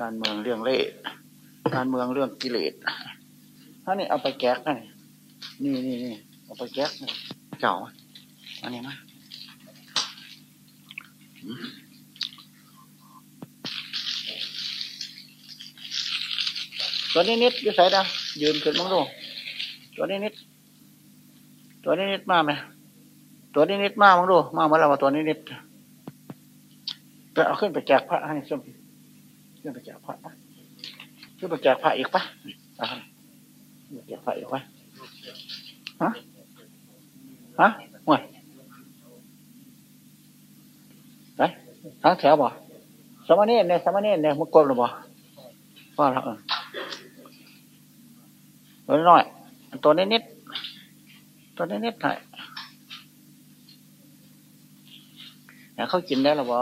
การเมืองเรื่องเล่การเมืองเรื่องกิเลสถ้านี่เอาไปแก๊กนี่นี่นี่นี่เอาไปแก๊กเจ้าอันนี้นะตัวนี้นิดอยู่ใส่ดายืนขึ้นมั้งดูตัวนี้นิด ตัวนี้นิดมาไหมตัวนี้นิดมามั้งดูมาเมื่อไรว่าตัวนี้นิดไปเอาขึ้นไปแจกพระให้ส้ม ขึ้นไปแจกพระขึ้นไปแจกพระอีกปะแจกพระอีกปะฮะฮะห่วยไปทั้งแถวบ่สมณีเนี่ยสมณีเนี่ยมุกกลหรือบ่ว่าแล้วเออน้อยตัวนิดนิดตัวนิดนิดหน่อยเขากินได้หรือบ่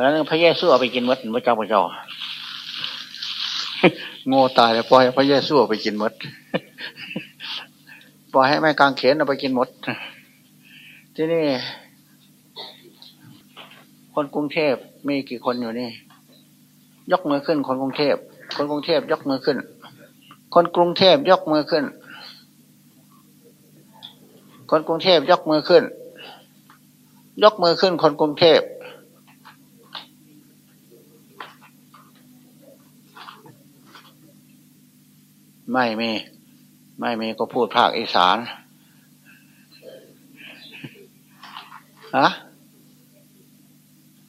แล้วพระเยซูเอาไปกินมดพระเจ้าพระเจ้าโง่ตายแล้วปล่อยพระเยซูเอาไปกินมดปล่อยให้แม่กางเขนเอาไปกินมดที่นี่ คนกรุงเทพมีกี่คนอยู่นี่ ยกมือขึ้น คนกรุงเทพคนกรุงเทพยกมือขึ้น คนกรุงเทพยกมือขึ้น คนกรุงเทพยกมือขึ้น ยกมือขึ้น คนกรุงเทพ ไม่มี ไม่มีก็พูดภาคอีสานฮะ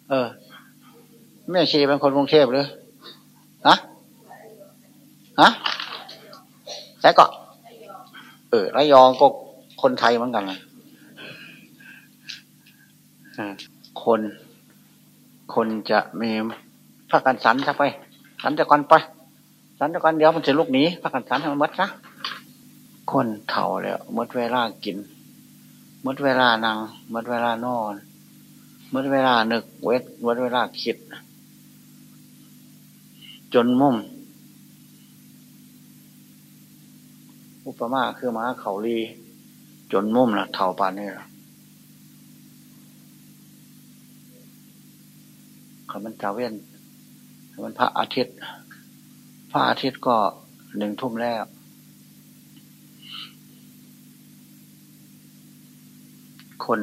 เออ แม่ชีเป็นคนกรุงเทพหรือฮะฮะแล้ก็เออระยองก็คนไทยเหมือนกันนะคน คนจะมีพระกันสันจะไปสันจะก่อนไป สันจะก่อนเดี๋ยวมันจะลุกหนีพระกันสันให้มันมัดซะคนเถ่าแล้วมดเวลากินมดเวลานั่งมดเวลานอนมดเวลานึกเวทมดเวลาคิด จนมุมอุปมาคือม้าเขาลี จนมุมนะเท่าปานนี่ละขมันจาเว้นมันพระอาทิตย์ พระอาทิตย์ก็หนึ่งทุ่มแล้ว คน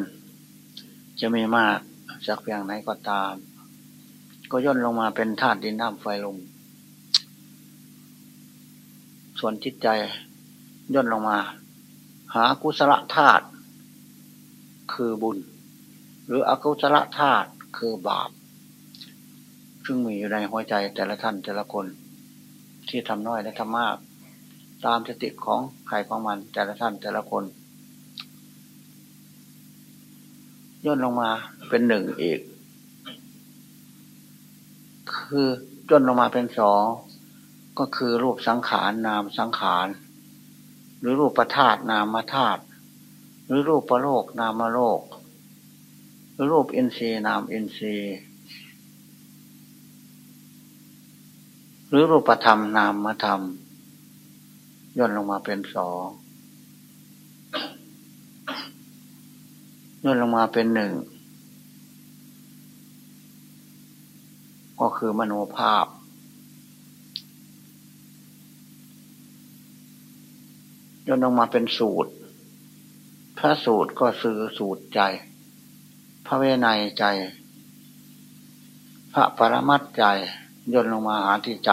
จะมีมากจากเพียงไหนก็ตาม ก็ย่นลงมาเป็นธาตุดินน้ำไฟลมส่วนจิตใจย่นลงมา หากุศลธาตุคือบุญ หรืออกุศลธาตุคือบาป ซึ่งมีอยู่ในหัวใจแต่ละท่านแต่ละคน ที่ทำน้อยและทำมาก ตามสติของใครของมันแต่ละท่านแต่ละคน ย่นลงมาเป็นหนึ่งอีก คือย่นลงมาเป็นสองก็คือรูปสังขารนามสังขาร หรือรูปประธาตนามธาตุหรือรูปประโลกนามโลก หรือรูปอินทรีย์นามอินทรีย์ หรือรูปธรรมนามธรรม ย่นลงมาเป็นสองย่นลงมาเป็นหนึ่งก็คือมโนภาพ ย่นลงมาเป็นสูตร พระสูตรก็ซื้อสูตรใจ พระเวไนใจ พระปรมัตใจ ย่นลงมาหาที่ใจ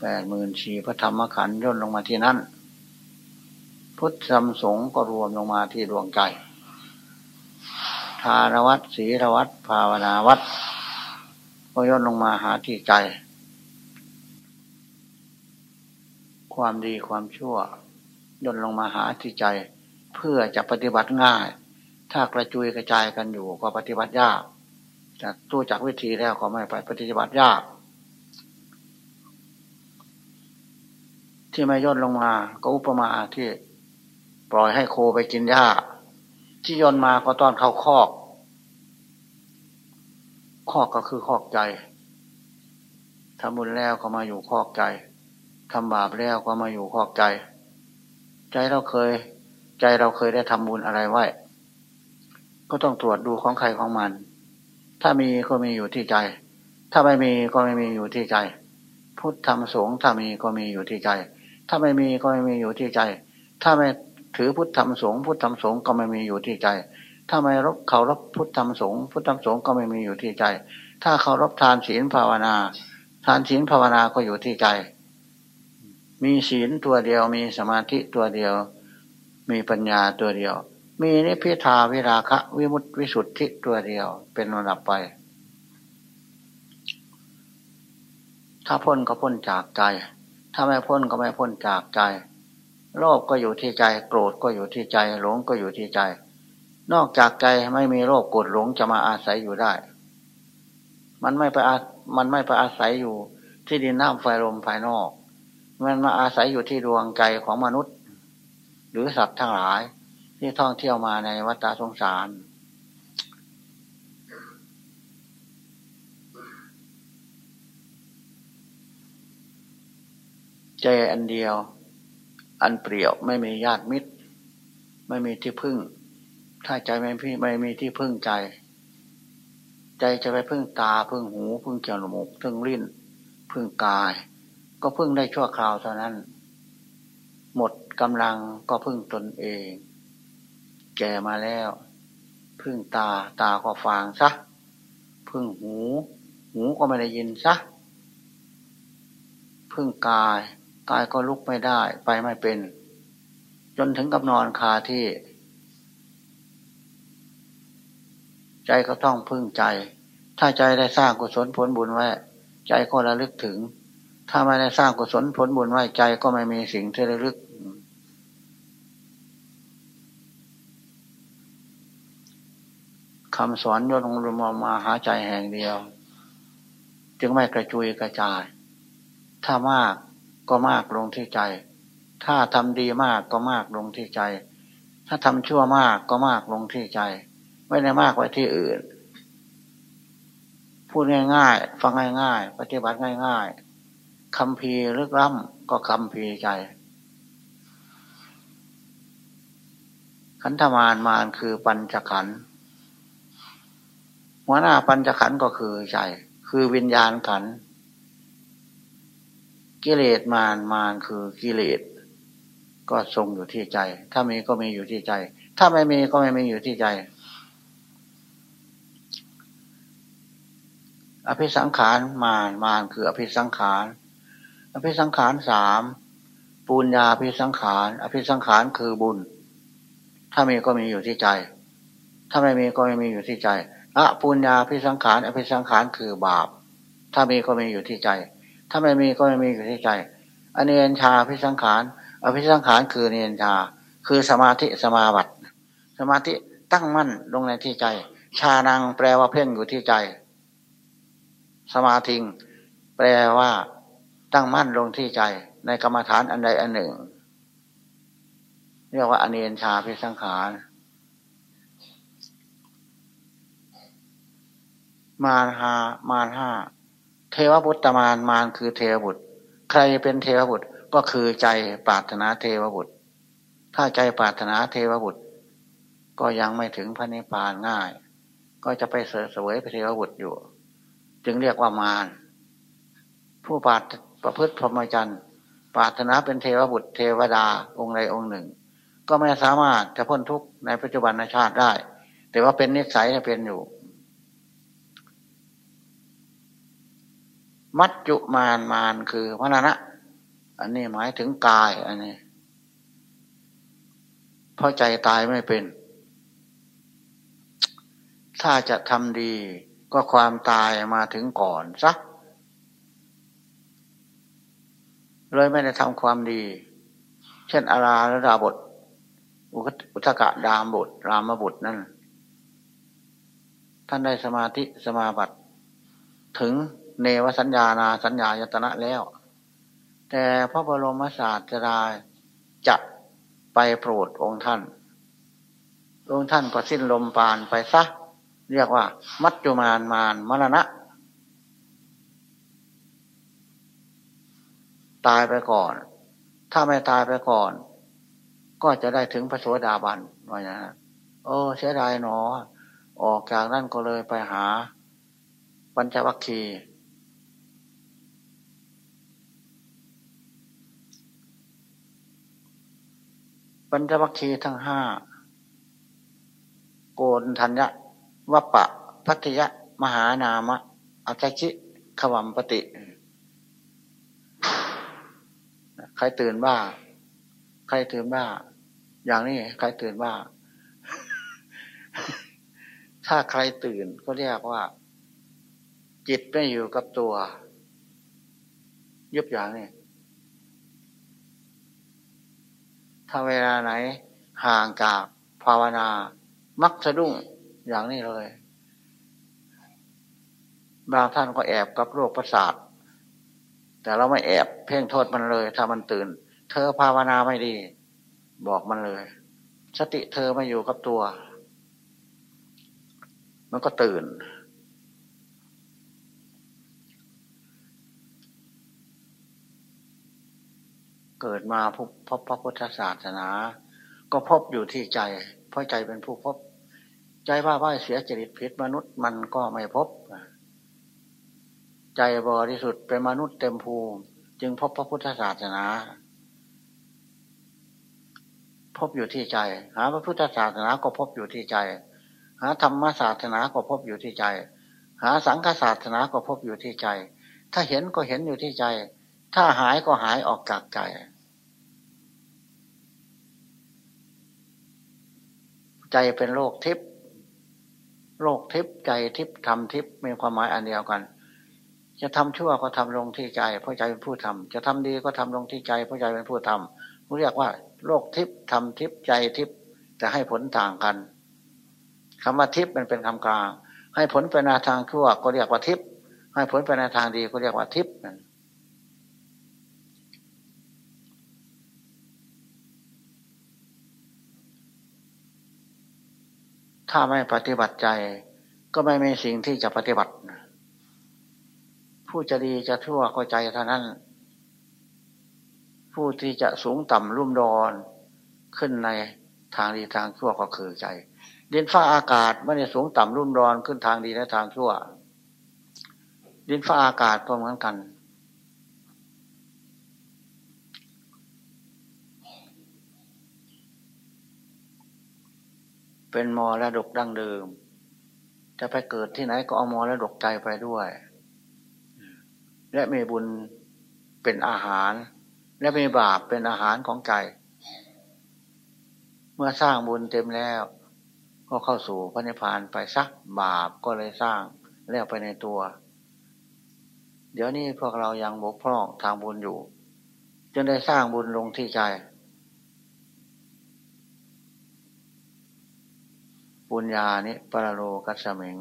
แปดหมื่นชีพระธรรมขันธ์ย่นลงมาที่นั่น พุทธธรรมสงฆ์ก็รวมลงมาที่ดวงใจ ทานวัตศีรวัตภาวนาวัตก็ย่นลงมาหาที่ใจ ความดีความชั่ว ย่นลงมาหาที่ใจ เพื่อจะปฏิบัติง่าย ถ้ากระจุยกระจายกันอยู่ก็ปฏิบัติยาก จากตู้จากวิธีแล้วก็ไม่ไปปฏิบัติยาก ที่ไม่ย่นลงมา ก็อุปมาที่ปล่อยให้โคไปกินหญ้า ที่ย่นมาก็ตอนเข้าคอก คอกก็คือคอกใจทำบุญแล้วก็มาอยู่คอกใจทำบาปแล้วก็มาอยู่คอกใจ ใจเราเคย ใจเราเคยได้ทำบุญอะไรไว้ ก็ต้องตรวจดูของใครของมัน ถ้ามีก็มีอยู่ที่ใจ ถ้าไม่มีก็ไม่มีอยู่ที่ใจ พุทธธรรมสงฆ์ถ้ามีก็มีอยู่ที่ใจ ถ้าไม่มีก็ไม่มีอยู่ที่ใจ ถ้าไม่ถือพุทธธรรมสงฆ์พุทธธรรมสงฆ์ก็ไม่มีอยู่ที่ใจ ถ้าไม่รบเคารพพุทธธรรมสงฆ์พุทธธรรมสงฆ์ก็ไม่มีอยู่ที่ใจ ถ้าเคารพทานศีลภาวนา ทานศีลภาวนาก็อยู่ที่ใจ มีศีลตัวเดียว มีสมาธิตัวเดียว มีปัญญาตัวเดียว มีนิพพิทาวิราคะ วิมุตติวิสุทธิตัวเดียว เป็นระดับไป ถ้าพ้นก็พ้นจากใจ ถ้าไม่พ้นก็ไม่พ้นจากใจ โลภก็อยู่ที่ใจ โกรธก็อยู่ที่ใจ หลงก็อยู่ที่ใจ นอกจากใจไม่มีโลภโกรธหลงจะมาอาศัยอยู่ได้ มันไม่ไปอามันไม่ไปอาศัยอยู่ที่ดินน้ำไฟลมภายนอก มันมาอาศัยอยู่ที่ดวงใจของมนุษย์ หรือสัตว์ทั้งหลาย ที่ท่องเที่ยวมาในวัฏสงสาร ใจอันเดียว อันเปรียวไม่มีญาติมิตร ไม่มีที่พึ่ง ถ้าใจไม่พี่ไม่มีที่พึ่งใจ ใจจะไปพึ่งตาพึ่งหู พึ่งจมูกพึ่งลิ้น พึ่งกาย ก็พึ่งได้ชั่วคราวเท่านั้น หมดกำลังก็พึ่งตนเอง แก่มาแล้ว พึ่งตาตาก็ฟังซะ พึ่งหู หูก็ไม่ได้ยินซะ พึ่งกาย กายก็ลุกไม่ได้ ไปไม่เป็น จนถึงกับนอนคาที่ ใจก็ต้องพึ่งใจ ถ้าใจได้สร้างกุศลผลบุญไว้ ใจก็ระลึกถึง ถ้าไม่ได้สร้างกุศลผลบุญไว้ใจก็ไม่มีสิ่งที่ระลึก คำสอนยศองรมมาหาใจแห่งเดียว จึงไม่กระจุยกระจาย ถ้ามากก็มากลงที่ใจ ถ้าทำดีมากก็มากลงที่ใจ ถ้าทำชั่วมากก็มากลงที่ใจ ไม่ได้มากไว้ที่อื่น พูดง่ายๆ ฟังง่ายๆ ปฏิบัติง่ายๆคำพีลึกล้ำก็คำพีใจขันธมารมารคือปัญจขันธ์ หัวหน้าปัญจขันธ์ก็คือใจ คือวิญญาณขันธ์กิเลสมารมารคือกิเลสก็ทรงอยู่ที่ใจ ถ้ามีก็มีอยู่ที่ใจ ถ้าไม่มีก็ไม่มีอยู่ที่ใจ อภิสังขารมารมารคืออภิสังขารอภิสังขารสามปุญญาอภิสังขารอภิสังขารคือบุญ ถ้ามีก็มีอยู่ที่ใจ ถ้าไม่มีก็ไม่มีอยู่ที่ใจ อปุญญาอภิสังขารอภิสังขารคือบาป ถ้ามีก็มีอยู่ที่ใจ ถ้าไม่มีก็ไม่มีอยู่ที่ใจอเนียนชาพิสังขารอภิสังขารคือเนียนชา คือสมาธิสมาบัติสมาธิตั้งมั่นลงในที่ใจ ชานังแปลว่าเพ่งอยู่ที่ใจ สมาธิงแปลว่าตั้งมั่นลงที่ใจ ในกรรมฐานอันใดอันหนึ่ง เรียกว่าอเนียนชาพิสังขาร มารหามารห้าเทวบุตรมานมานคือเทวบุตร ใครเป็นเทวบุตรก็คือใจปรารถนาเทวบุตร ถ้าใจปรารถนาเทวบุตร ก็ยังไม่ถึงพระนิพพานง่าย ก็จะไปเสวยพระเทวบุตรอยู่ จึงเรียกว่ามารผู้ปราดประพฤติพรหมจรรย์ปรารถนาเป็นเทวบุตร เทวดาองค์ใดองค์หนึ่ง ก็ไม่สามารถจะพ้นทุกข์ในปัจจุบันชาติได้ แต่ว่าเป็นนิสัยเป็นอยู่ มัจจุมานมานคือพระนานะอันนี้หมายถึงกาย อันนี้เพราะใจตายไม่เป็น ถ้าจะทำดีก็ความตายมาถึงก่อนสักเลยไม่ได้ทำความดี เช่นอาราและดาบท อุทกะดามบุตรรามบุตรนั่น ท่านได้สมาธิสมาบัติถึง เนวสัญญานาสัญญายตนะแล้ว แต่พระบรมศาสดาจะไปโปรดองค์ท่าน องค์ท่านก็สิ้นลมปานไปซะ เรียกว่า มัจจุมานมานมรณะ ตายไปก่อน ถ้าไม่ตายไปก่อน ก็จะได้ถึงพระโสดาบันว่าอย่างนั้นโอ้เสียดายหนอ ออกจากนั่นก็เลยไปหาปัญจวัคคีย์ ปัญจวัคคีย์ทั้งห้าโกนทัญญะวัปปะพัทยะ มหานามะอัจฉิขวัมปติ ใครตื่นบ้า ใครตื่นบ้า อย่างนี้ใครตื่นบ้า ถ้าใครตื่นก็เรียกว่า จิตไม่อยู่กับตัว ยุบอย่างนี้ ถ้าเวลาไหน ห่างจากภาวนา มักสะดุ้งอย่างนี้เลย บางท่านก็แอบกับโรคประสาท แต่เราไม่แอบเพ่งโทษมันเลย ถ้ามันตื่น เธอภาวนาไม่ดี บอกมันเลย สติเธอไม่อยู่กับตัว มันก็ตื่น เกิดมาพบพบพระพุทธศาสนา ก็พบอยู่ที่ใจ เพราะใจเป็นผู้พบ ใจว่าว่าเสียจริตผิดมนุษย์มันก็ไม่พบ ใจบริสุทธิ์เป็นมนุษย์เต็มภูมิ จึงพบพระพุทธศาสนา พบอยู่ที่ใจ หาพระพุทธศาสนาก็พบอยู่ที่ใจ หาธรรมศาสนาก็พบอยู่ที่ใจ หาสังฆศาสนาก็พบอยู่ที่ใจ ถ้าเห็นก็เห็นอยู่ที่ใจ ถ้าหายก็หายออกจากใจ ใจเป็นโลกทิพย์โลกทิพย์ใจทิพย์ทำทิพย์มีความหมายอันเดียวกัน จะทำชั่วก็ทำลงที่ใจ เพราะใจเป็นผู้ทำจะทำดีก็ทำลงที่ใจ เพราะใจเป็นผู้ทำเรียกว่าโลกทิพย์ทำทิพย์ใจทิพย์แต่ให้ผลต่างกันคำว่าทิพย์มันเป็นคำกลาง ให้ผลไปในทางชั่วก็เรียกว่าทิพย์ให้ผลไปในทางดีก็เรียกว่าทิพย์ ถ้าไม่ปฏิบัติใจ ก็ไม่มีสิ่งที่จะปฏิบัติ ผู้จะดีจะทั่วก็ใจเท่านั้น ผู้ที่จะสูงต่ำรุ่มดอนขึ้นในทางดีทางชั่วก็คือใจ ดินฟ้าอากาศไม่ได้สูงต่ำรุ่มดอนขึ้นทางดีและทางชั่ว ดินฟ้าอากาศก็เหมือนกัน เป็นมรดกดั้งเดิม จะไปเกิดที่ไหนก็เอามรดกใจไปด้วย และมีบุญเป็นอาหาร และมีบาปเป็นอาหารของใจ เมื่อสร้างบุญเต็มแล้ว ก็เข้าสู่พระนิพพานไปสักบาปก็เลยสร้างแล้วไปในตัว เดี๋ยวนี้พวกเรายังบกพร่องทางบุญอยู่ จึงได้สร้างบุญลงที่ใจ บุญญาณิปรโลกัสมิง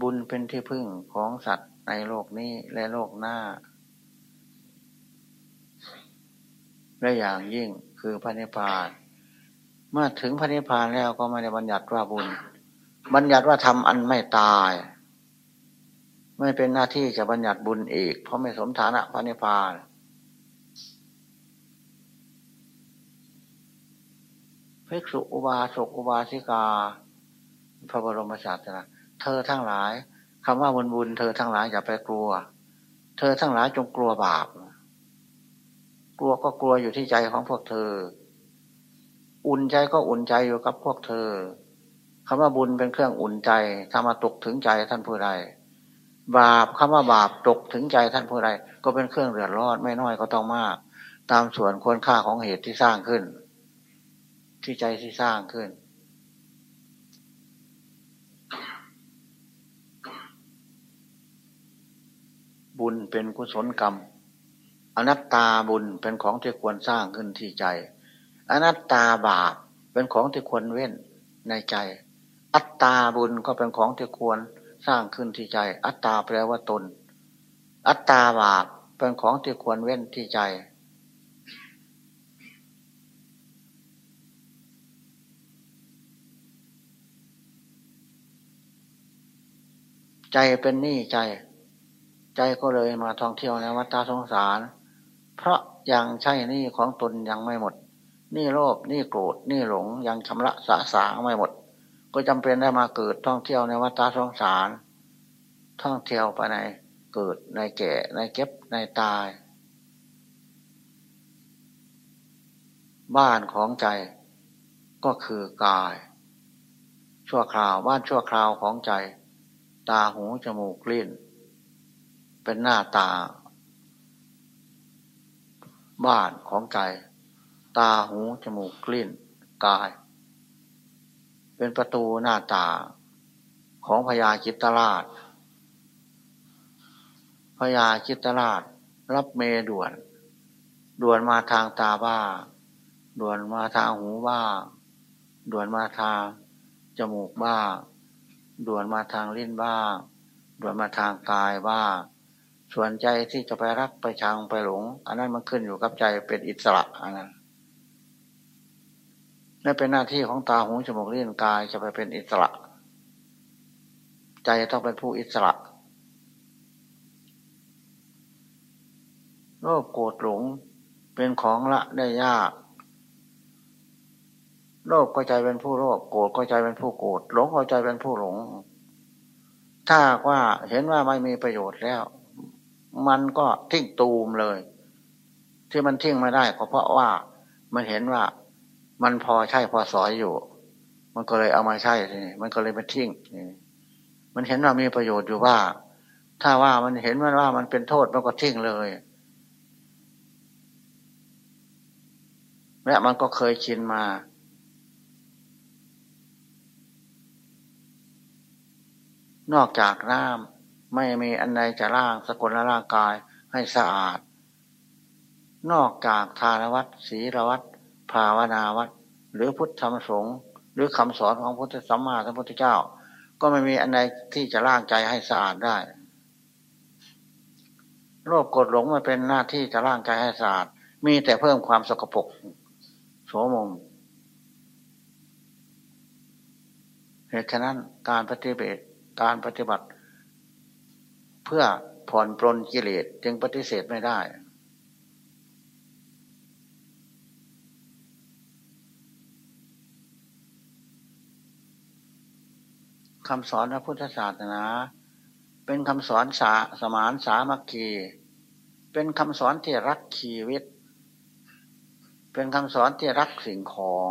บุญเป็นที่พึ่งของสัตว์ในโลกนี้และโลกหน้า และอย่างยิ่งคือพระนิพพานเมื่อถึงพระนิพพานแล้วก็ไม่ได้บัญญัติว่าบุญ บัญญัติว่าทำอันไม่ตาย ไม่เป็นหน้าที่จะบัญญัติบุญอีก เพราะไม่สมฐานะพระนิพพานภิกษุอุบาสกอุบาสิกา พระบรมศาสนาเธอทั้งหลายคำว่าบุญบุญเธอทั้งหลายอย่าไปกลัว เธอทั้งหลายจงกลัวบาป กลัวก็กลัวอยู่ที่ใจของพวกเธอ อุ่นใจก็อุ่นใจอยู่กับพวกเธอคำว่าบุญเป็นเครื่องอุ่นใจทำมาตกถึงใจท่านผู้ใดบาปคำว่าบาปตกถึงใจท่านผู้ใดก็เป็นเครื่องเดือดร้อนไม่น้อยก็ต้องมาก ตามส่วนควรค่าของเหตุที่สร้างขึ้น ที่ใจที่สร้างขึ้น บุญเป็นกุศลกรรม อนัตตาบุญเป็นของที่ควรสร้างขึ้นที่ใจ อนัตตาบาปเป็นของที่ควรเว้นในใจ อัตตาบุญก็เป็นของที่ควรสร้างขึ้นที่ใจ อัตตาแปลว่าตน อัตตาบาปเป็นของที่ควรเว้นที่ใจใจเป็นหนี้ใจ ใจก็เลยมาท่องเที่ยวในวัฏสงสาร เพราะยังใช่นี่ของตนยังไม่หมด นี่โลภนี่โกรธนี่หลงยังชำระสะสางไม่หมด ก็จำเป็นได้มาเกิดท่องเที่ยวในวัฏสงสาร ท่องเที่ยวไปในเกิดในแก่ในเก็บในตาย บ้านของใจก็คือกาย ชั่วคราวบ้านชั่วคราวของใจ ตาหูจมูกลิ้น เป็นหน้าตา บ้านของใจ ตาหูจมูกกลิ้นกาย เป็นประตูหน้าตาของพญาจิตตราชพญาจิตตราชรับเมด่วน ด่วนมาทางตาบ้า ด่วนมาทางหูบ้า ด่วนมาทางจมูกบ้า ด่วนมาทางลิ้นบ้า ด่วนมาทางกายบ้า ส่วนใจที่จะไปรักไปชังไปหลง อันนั้นมันขึ้นอยู่กับใจเป็นอิสระอันนั้นนั่นเป็นหน้าที่ของตาหูจมูกลิ้นกายจะไปเป็นอิสระ ใจต้องเป็นผู้อิสระโลภโกรธหลงเป็นของละได้ยากโลภก็ใจเป็นผู้โลภโกรธก็ใจเป็นผู้โกรธหลงก็ใจเป็นผู้หลง ถ้าว่าเห็นว่าไม่มีประโยชน์แล้ว มันก็ทิ้งตูมเลย ที่มันทิ้งไม่ได้ก็เพราะว่ามันเห็นว่ามันพอใช่พอสอยอยู่ มันก็เลยเอามาใช่ทีนี้มันก็เลยมาทิ้งมันเห็นว่ามีประโยชน์อยู่ว่า ถ้าว่ามันเห็นว่าว่ามันเป็นโทษมันก็ทิ้งเลยและมันก็เคยชินมานอกจากน้ำ ไม่มีอันใดจะล่างสกุลร่างกายให้สะอาด นอกจากทานวัตศีลวัตภาวนาวัตหรือพุทธธรรมสงฆ์หรือคำสอนของพุทธสัมมาสัมพุทธเจ้า ก็ไม่มีอันใดที่จะล่างใจให้สะอาดได้ โรคกดหลงมาเป็นหน้าที่จะล่างใจให้สะอาด มีแต่เพิ่มความสกปรกโสมมเหตุฉะนั้นการปฏิบัติการปฏิบัติ เพื่อผ่อนปลนกิเลสจึงปฏิเสธไม่ได้ คำสอนพระพุทธศาสนา เป็นคำสอนสาสมานสามัคคี เป็นคำสอนที่รักชีวิต เป็นคำสอนที่รักสิ่งของ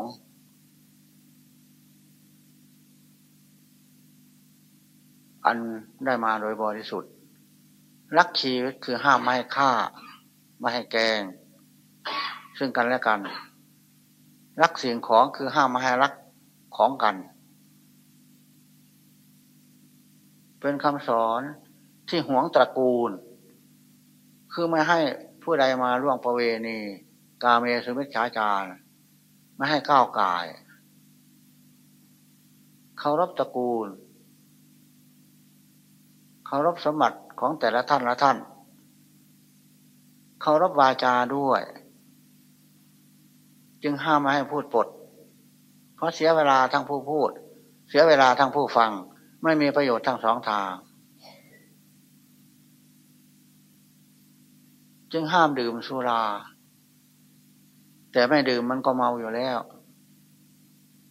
อันได้มาโดยบริสุทธิ์ รักชีวิตคือห้ามไม่ให้ฆ่า ไม่ให้แกง ซึ่งกันและกัน รักสิ่งของคือห้ามไม่ให้รักของกัน เป็นคำสอนที่หวงตระกูล คือไม่ให้ผู้ใดมาล่วงประเวณี กาเมสุมิชฌาจารไม่ให้ก้าวกายเคารพตระกูล เคารพสมบัติ ของแต่ละท่านละท่านเคารพวาจาด้วย จึงห้ามไม่ให้พูดปด เพราะเสียเวลาทั้งผู้พูด เสียเวลาทั้งผู้ฟัง ไม่มีประโยชน์ทั้งสองทาง จึงห้ามดื่มสุรา แต่ไม่ดื่มมันก็เมาอยู่แล้ว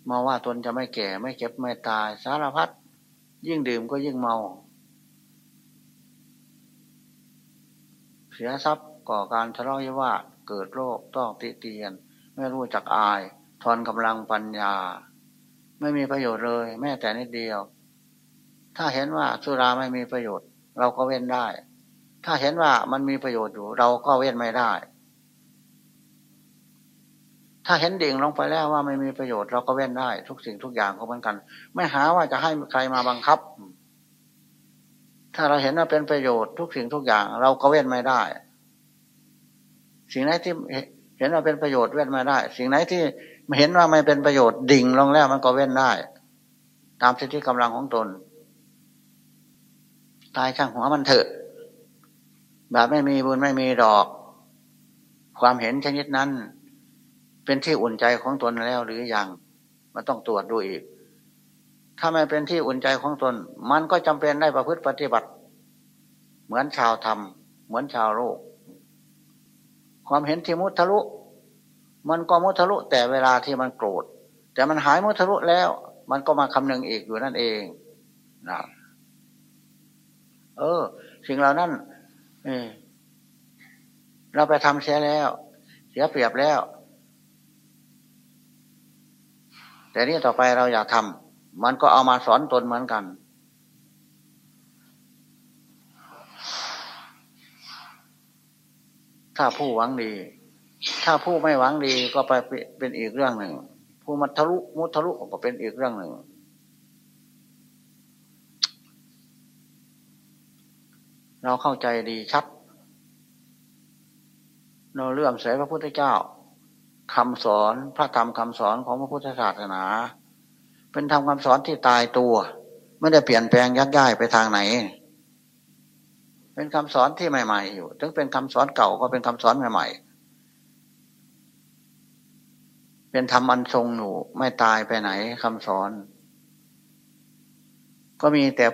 เมาว่าตนจะไม่แก่ไม่เก็บไม่ตายสารพัดยิ่งดื่มก็ยิ่งเมา เสียทรัพย์ก่อการทะเลาะวิวาทเกิดโรคต้องติเตียน ไม่รู้จักอายทอนกำลังปัญญา ไม่มีประโยชน์เลย แม้แต่นิดเดียว ถ้าเห็นว่าสุราไม่มีประโยชน์ เราก็เว้นได้ ถ้าเห็นว่ามันมีประโยชน์อยู่ เราก็เว้นไม่ได้ ถ้าเห็นดิ่งลงไปแล้วว่าไม่มีประโยชน์เราก็เว้นได้ ทุกสิ่งทุกอย่างก็เหมือนกัน ไม่หาว่าจะให้ใครมาบังคับ ถ้าเราเห็นว่าเป็นประโยชน์ทุกสิ่งทุกอย่าง เราก็เว้นไม่ได้ สิ่งไหนที่เห็นว่าเป็นประโยชน์เว้นไม่ได้ สิ่งไหนที่เห็นว่าไม่เป็นประโยชน์ดิ่งลงแล้วมันก็เว้นได้ ตามสิทธิกำลังของตน ตายช่างหัวมันเถอะแบบไม่มีบุญไม่มีดอก ความเห็นชนิดนั้น เป็นที่อุ่นใจของตนแล้วหรืออยังมันต้องตรวจดูอีก ถ้าไม่เป็นที่อุ่นใจของตน มันก็จำเป็นได้ประพฤติปฏิบัติ เหมือนชาวธรรม เหมือนชาวโลก ความเห็นที่มุทะลุ มันก็มุทะลุแต่เวลาที่มันโกรธ แต่มันหายมุทะลุแล้ว มันก็มาคำนึงอีกอยู่นั่นเองนะเออ สิ่งเหล่านั้นเอเราไปทำเสียแล้ว เสียเปรียบแล้ว แต่นี่ต่อไปเราอยากทำ มันก็เอามาสอนตนเหมือนกัน ถ้าผู้หวังดี ถ้าผู้ไม่หวังดีก็ไปเป็นอีกเรื่องหนึ่ง ผู้มัทะลุมุทะลุก็เป็นอีกเรื่องหนึ่ง เราเข้าใจดีชัด เราเลื่อมใสพระพุทธเจ้าคำสอนพระธรรมคำสอนของพระพุทธศาสนา เป็นธรรมคำสอนที่ตายตัว ไม่ได้เปลี่ยนแปลงยักย้ายไปทางไหน เป็นคำสอนที่ใหม่ ๆ อยู่ ถึงเป็นคำสอนเก่าก็เป็นคำสอนใหม่ ๆ เป็นธรรมอันทรงอยู่ไม่ตายไปไหนคำสอน ก็มีแต่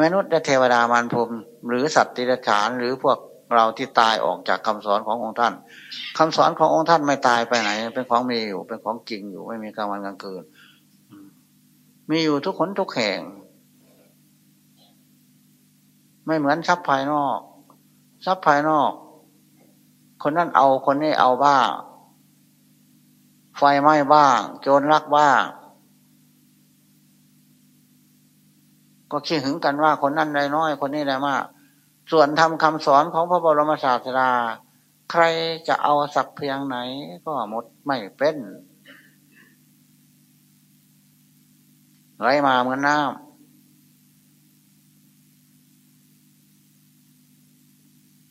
มนุษย์และเทวดามารพรมหรือสัตว์ติรฉานหรือพวกเราที่ตายออกจากคำสอนขององค์ท่านคำสอนขององค์ท่านไม่ตายไปไหน เป็นของมีอยู่เป็นของจริงอยู่ไม่มีกลางวันกลางคืน มีอยู่ทุกคนทุกแห่ง ไม่เหมือนทรัพย์ภายนอก ทรัพย์ภายนอก คนนั้นเอาคนนี้เอาบ้าง ไฟไหม้บ้าง โจรลักบ้าง ก็คิดถึงกันว่าคนนั้นได้น้อย คนนี้ได้มาก ส่วนทำคำสอนของพระบรมศาสดา ใครจะเอาสักเพียงไหนก็หมดไม่เป็น ไหลมาเหมือนน้ำ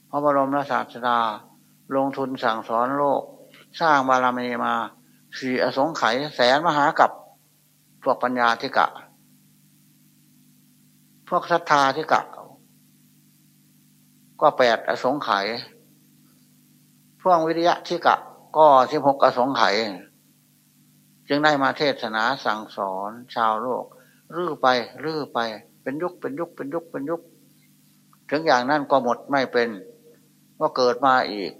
พระบรมศาสดาลงทุนสั่งสอนโลก สร้างบารมีมาสี่อสงไขยแสนมหากับพวกปัญญาธิกะ พวกศรัทธาธิกะ ก็แปดอสงไขยพวงวิริยะชิกะ ก็สิบหกอสงไขย จึงได้มาเทศนาสั่งสอนชาวโลกรื้อไปรื้อไป เป็นยุคเป็นยุคเป็นยุคเป็นยุค ถึงอย่างนั้นก็หมดไม่เป็นก็เกิดมาอีก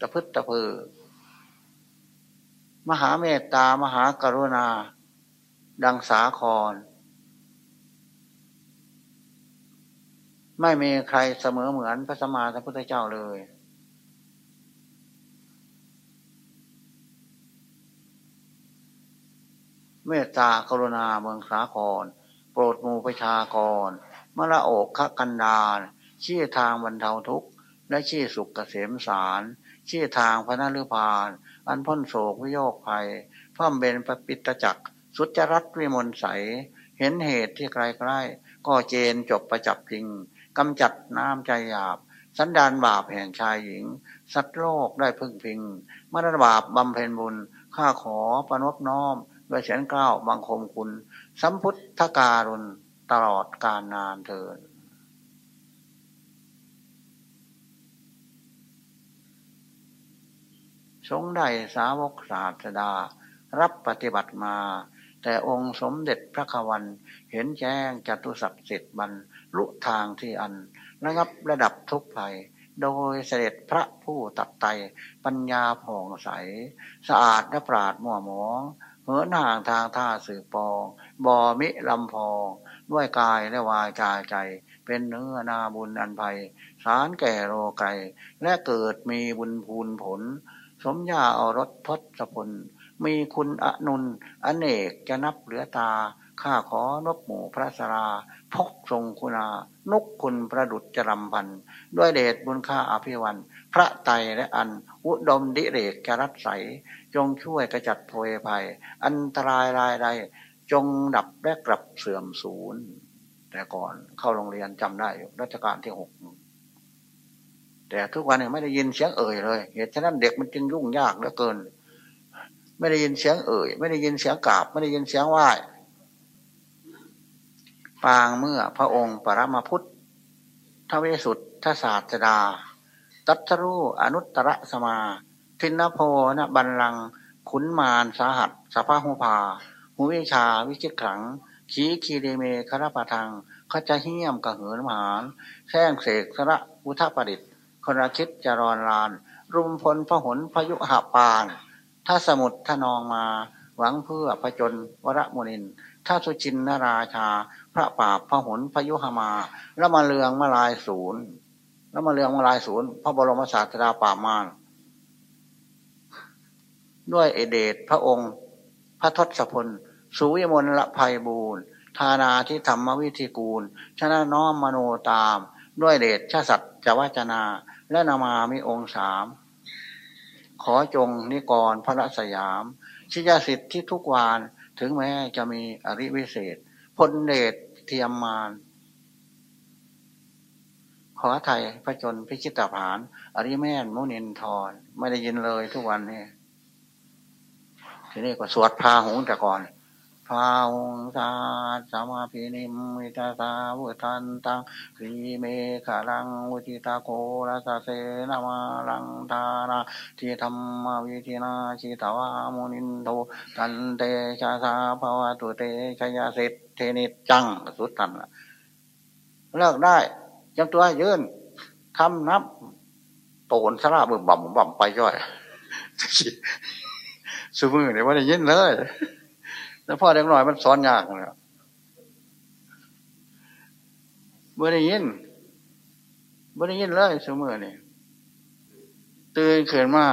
ตะพึดตะพือ มหาเมตตามหากรุณา ดังสาคร ไม่มีใครเสมอเหมือนพระสมมาสัมพุทธเจ้าเลย เมตตากรุณาเมืองสาคร โปรดมูประชากรมละโอกขกันดานชี้ทางบรรเทาทุกข์ และชี้สุขเกษมสารชี้ทางพระนฤพาน อันพ้นโศกวิโยคภัยพ่อมเบนปปิตจักสุจรัตวิมลใส เห็นเหตุที่ไกลๆก็เจนจบประจับจริงกำจัดน้ำใจหยาบ สันดานบาปแห่งชายหญิง สัตว์โลกได้พึ่งพิงมรณบาปบำเพ็ญบุญข้าขอประนบน้อม ด้วยเสียงก้าบังคมคุณ สัมพุทธการุณตลอดกาลนานเถิดสงได้สาวกศาสดา รับปฏิบัติมา แต่องค์สมเด็จพระควันเห็นแจ้งจตุศักดิ์สิทธิ์บันลุทางที่อันระงับระดับทุกภัย โดยเสด็จพระผู้ตัดไตปัญญาผ่องใส สะอาดและปราดมั่วหมอง เหินห่างทางท่าสื่อปอง บอมิลำพองด้วยกายและวายกายใจ เป็นเนื้อนาบุญอันภัยสารแก่โรไกและเกิดมีบุญพูนผล สมญาเอารถทศพล มีคุณอนุนอเนกจะนับเหลือตา ข้าขอนบหมู่พระสราพกทรงคุณานุกคุณประดุจจรำพัน ด้วยเดชบุญค่าอภิวัน พระไตรและอัน อุดมดิเรกกรัตใส จงช่วยกระจัดโพยภัย อันตรายรายใดจงดับและกลับเสื่อมสูญแต่ก่อนเข้าโรงเรียนจำได้อยู่รัชกาลที่หกแต่ทุกวันนี้ไม่ได้ยินเสียงเอ่ยเลย เหตุฉะนั้นเด็กมันจึงยุ่งยากเหลือเกิน ไม่ได้ยินเสียงเอ่ย ไม่ได้ยินเสียงกราบ ไม่ได้ยินเสียงไหว้ปางเมื่อพระองค์ปรมาพุทธทวสุทธศาสดา ตัตรู้อนุตตรสมา ทินโพนบันลัง ขุนมารสาหัสสภาหุภาหูวิชาวิจิตขัง ขีคีเดเมคารปะทังขาจะเฮียมกระเหินมหานแท่งเสกสระอุทปดิษคนคิดจรอนลาน รุมพลพระหนพยุหปาน ถ้าสมุดทนองมา หวังเพื่อพระจนวรมุนิน ถ้าสุจินนราชา พระป่าพระหนพยุหมาแล้วมาเลืองมาลายศูนย์แล้วมาเลืองมาลายศูนย์พระบรมศาสดาป่ามาน ด้วยเอเดชพระองค์ พระทศพลสุวิมลละภัยบูรณ์ธานาทิธรรมวิธีกูล ชนะน้อมมโนตาม ด้วยเดชชาสัตจวัจนา และนามามิองค์สาม ขอจงนิกรพระสยาม ชิยสิทธิ์ที่ทุกวานถึงแม้จะมีอริวิเศษพลเดชเทียมมาน ขอไทยพระจนพิชิตผาน อริแม่นมุนินทรไม่ได้ยินเลยทุกวันนี้ ทีนี้ก็สวดพาหงแต่ก่อนพาหงสาสมาพินิมิตาสาวุทันตังสีเมฆลังวุติตาโครัสเสนามาลังทานาที่ธรรมวิธินาชิตาวามุนินโทตันเตชาสาภาวะตุเตชยาสิทเทนิจังสุดทันเลิกได้จำตัวยืนคำนับโตนสระบึมบ่มบ่มไปย่อย สมือเนี่ยว่าได้ยินเลย แล้วพ่อเด็กหน่อยมันสอนยากเลยเมื่อได้ยินเมื่อได้ยินเลยสมือนี่ยตื่นขึ้นมา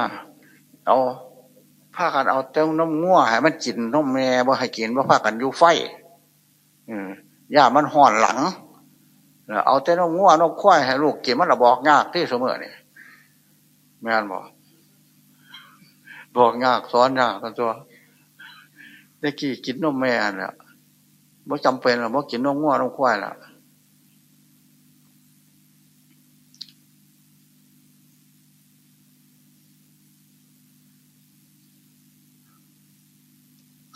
เอาผ้ากันเอาเต้าน้ำง่วให้มันจินน้ำแม่บ่ให้กินว่ผ้ากันอยู่ไฟอืย่ามันห่อนหลัง เอาเต้น้ำง่วน้ำควายให้ลูกกินมันระบอกยากที่เสมอเนี่ยแม่นบอก บอกยากสอนยากตัวตะกี้กินนมแม่เนี่ยบ่จำเป็นหรอกบ่กินนมง้วนมควายล่ะ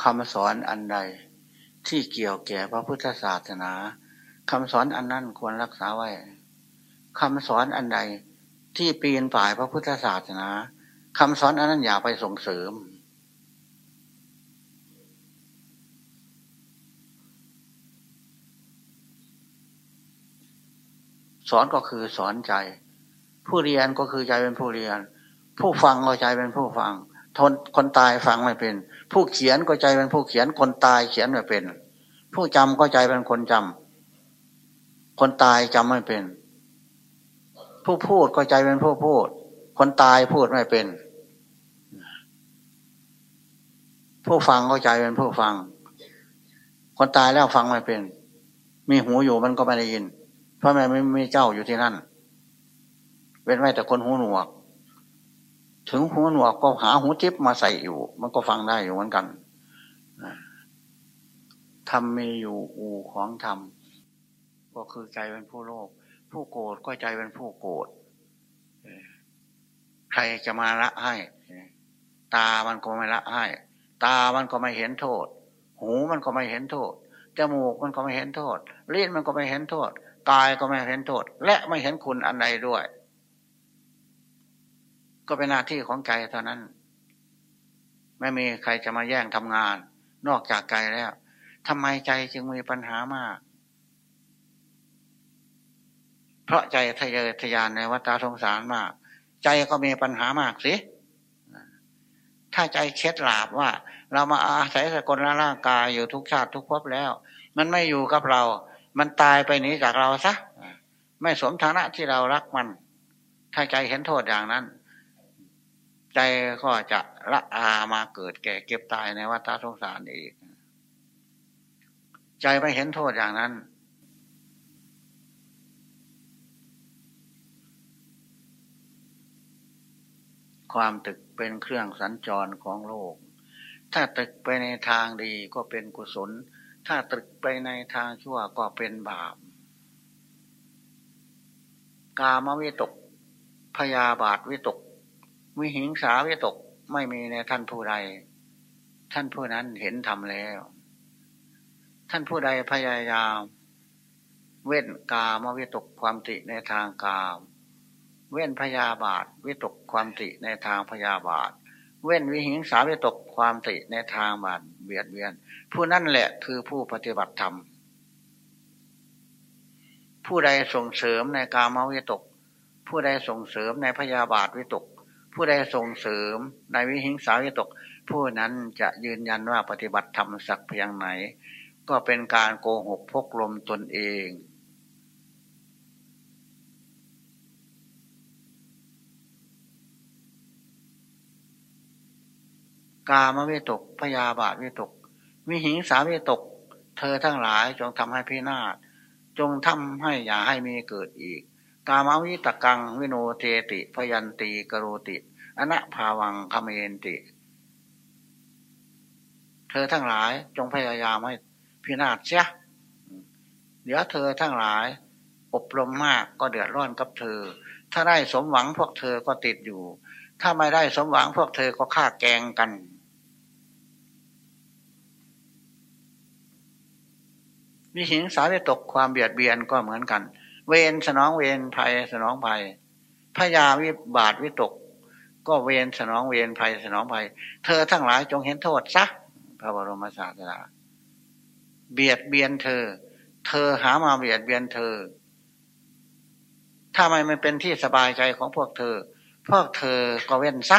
คำสอนอันใดที่เกี่ยวแก่พระพุทธศาสนาคำสอนอันนั้นควรรักษาไว้คำสอนอันใดที่ปีนป่ายพระพุทธศาสนา คำสอนอันนั้นอย่าไปส่งเสริม สอนก็คือสอนใจ ผู้เรียนก็คือใจเป็นผู้เรียน ผู้ฟังก็ใจเป็นผู้ฟังทนคนตายฟังไม่เป็น ผู้เขียนก็ใจเป็นผู้เขียน คนตายเขียนไม่เป็น ผู้จำก็ใจเป็นคนจำคนตายจำไม่เป็น ผู้พูดก็ใจเป็นผู้พูด คนตายพูดไม่เป็น ผู้ฟังก็ใจเป็นผู้ฟัง คนตายแล้วฟังไม่เป็น มีหูอยู่มันก็ไม่ได้ยิน เพราะแม่ไม่มีเจ้าอยู่ที่นั่น เว้นไว้แต่คนหูหนวก ถึงหูหนวกก็หาหูทิพมาใส่อยู่ มันก็ฟังได้อยู่เหมือนกันทำมีอยู่อูของธรรมก็คือใจเป็นผู้โลภผู้โกรธก็ใจเป็นผู้โกรธ รจะมาละให้ ตามันก็ไม่ละให้ ตามันก็ไม่เห็นโทษ หูมันก็ไม่เห็นโทษ จมูกมันก็ไม่เห็นโทษลิ้นมันก็ไม่เห็นโทษ กายก็ไม่เห็นโทษ และไม่เห็นคุณอันใดด้วย ก็เป็นหน้าที่ของใจเท่านั้น ไม่มีใครจะมาแย่งทำงาน นอกจากใจแล้วทำไมใจจึงมีปัญหามากเพราะใจทะเยอทะยานในวัฏสงสารมาก ใจก็มีปัญหามากสิถ้าใจเคล็ดลาบว่า เรามาอาศัยสกลร่างกายอยู่ทุกชาติทุกภพแล้ว มันไม่อยู่กับเรา มันตายไปหนีจากเราซะไม่สมฐานะที่เรารักมัน ถ้าใจเห็นโทษอย่างนั้น ใจก็จะละอามาเกิดแก่เก็บตายในวัฏสงสารอีก ใจไม่เห็นโทษอย่างนั้น ความตึกเป็นเครื่องสัญจรของโลก ถ้าตึกไปในทางดีก็เป็นกุศล ถ้าตึกไปในทางชั่วก็เป็นบาป กามวิตก พยาบาทวิตก วิหิงสาวิตกไม่มีในท่านผู้ใด ท่านผู้นั้นเห็นทำแล้ว ท่านผู้ใดพยายาม เว้นกามวิตกความติในทางกาม เว้นพยาบาทวิตกความติในทางพยาบาท เว้นวิหิงสาวิตกความติในทางบาดเบียดเบียน ผู้นั่นแหละคือผู้ปฏิบัติธรรม ผู้ใดส่งเสริมในกามวิตก ผู้ใดส่งเสริมในพยาบาทวิตก ผู้ใดส่งเสริมในวิหิงสาวิตก ผู้นั้นจะยืนยันว่าปฏิบัติธรรมสักเพียงไหน ก็เป็นการโกหกพกลมตนเอง กามวิตกพยาบาทวิตก วิหิงสาวิตก เธอทั้งหลายจงทำให้พินาศจงทำให้อย่าให้มีเกิดอีก กามวิตกังวิโนเทติพยันตีกโรติอนะภาวังคเมนติ เธอทั้งหลายจงพยายามให้พินาศเสียเดี๋ยวเธอทั้งหลายอบรมมากก็เดือดร้อนกับเธอ ถ้าได้สมหวังพวกเธอก็ติดอยู่ ถ้าไม่ได้สมหวังพวกเธอก็ฆ่าแกงกัน วิหิงสาวิตกความเบียดเบียนก็เหมือนกัน เวรสนองเวรภัยสนองภัยพยาวิบาทวิตก ก็เวรสนองเวรภัยสนองภัย เธอทั้งหลายจงเห็นโทษซะพระบรมศาสดาเบียดเบียนเธอ เธอหามาเบียดเบียนเธอ ถ้าไม่เป็นที่สบายใจของพวกเธอ พวกเธอก็เว้นซะ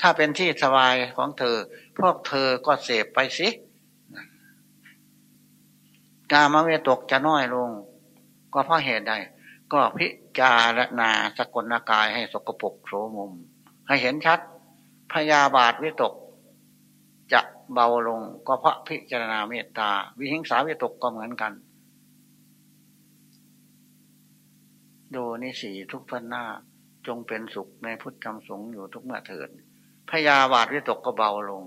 ถ้าเป็นที่สบายของเธอ พวกเธอก็เสพไปสิ กามเวตกจะน้อยลง ก็เพราะเหตุใด ก็พิจารณาสกลกายให้สกปรกโสมม ให้เห็นชัดพยาบาทวิตก จะเบาลง ก็เพราะพิจารณาเมตตา วิหิงสาวิตกก็เหมือนกันโดนิสีทุกพันหน้าจงเป็นสุขในพุทธธรรมสงฆ์อยู่ทุกเมื่อเถิดพยาบาทวิตกก็เบาลง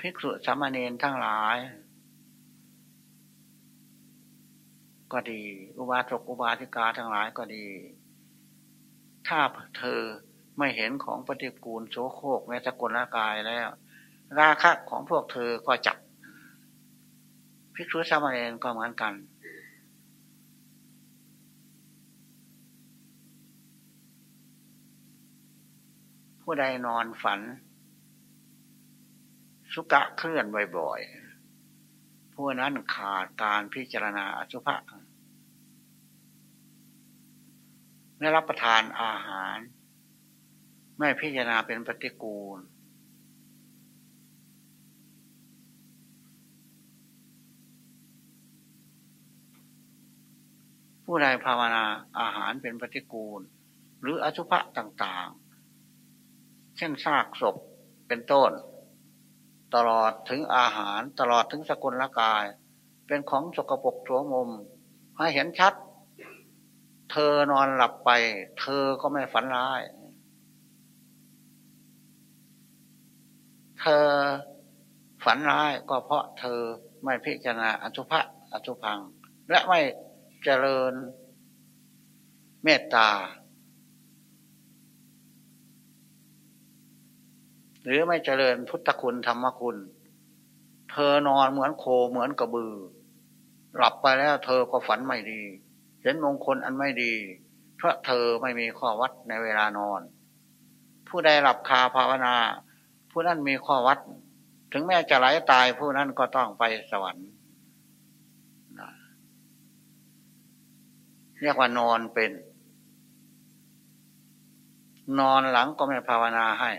ภิกษุสามเณรทั้งหลาย ก็ดี อุบาสกอุบาสิกาทั้งหลายก็ดี ถ้าเธอไม่เห็นของปฏิกูลโสโครกแม้สกลร่างกายแล้ว ราคะของพวกเธอก็จับภิกษุสามเณรก็เหมือนกันผู้ใดนอนฝัน สุกะเคลื่อนบ่อยๆผู้นั้นขาดการพิจารณาอสุภะไม่รับประทานอาหาร ไม่พิจารณาเป็นปฏิกูล ผู้ใดภาวนาอาหารเป็นปฏิกูล หรืออสุภะต่าง ๆ เช่นซากศพเป็นต้น ตลอดถึงอาหารตลอดถึงสกุลละกาย เป็นของสกปรกถัวมุมให้เห็นชัด เธอนอนหลับไป เธอก็ไม่ฝันร้าย เธอฝันร้ายก็เพราะเธอไม่พิจารณาอสุภะอสุพัง และไม่เจริญเมตตา หรือไม่เจริญพุทธคุณธรรมคุณ เธอนอนเหมือนโคเหมือนกระบือ หลับไปแล้วเธอก็ฝันไม่ดี เห็นมงคลอันไม่ดี เพราะเธอไม่มีข้อวัดในเวลานอน ผู้ใดหลับคาภาวนา ผู้นั้นมีข้อวัด ถึงแม้จะไหลตายผู้นั้นก็ต้องไปสวรรค์เรียกว่านอนเป็น นอนหลังก็ไม่ภาวนาให้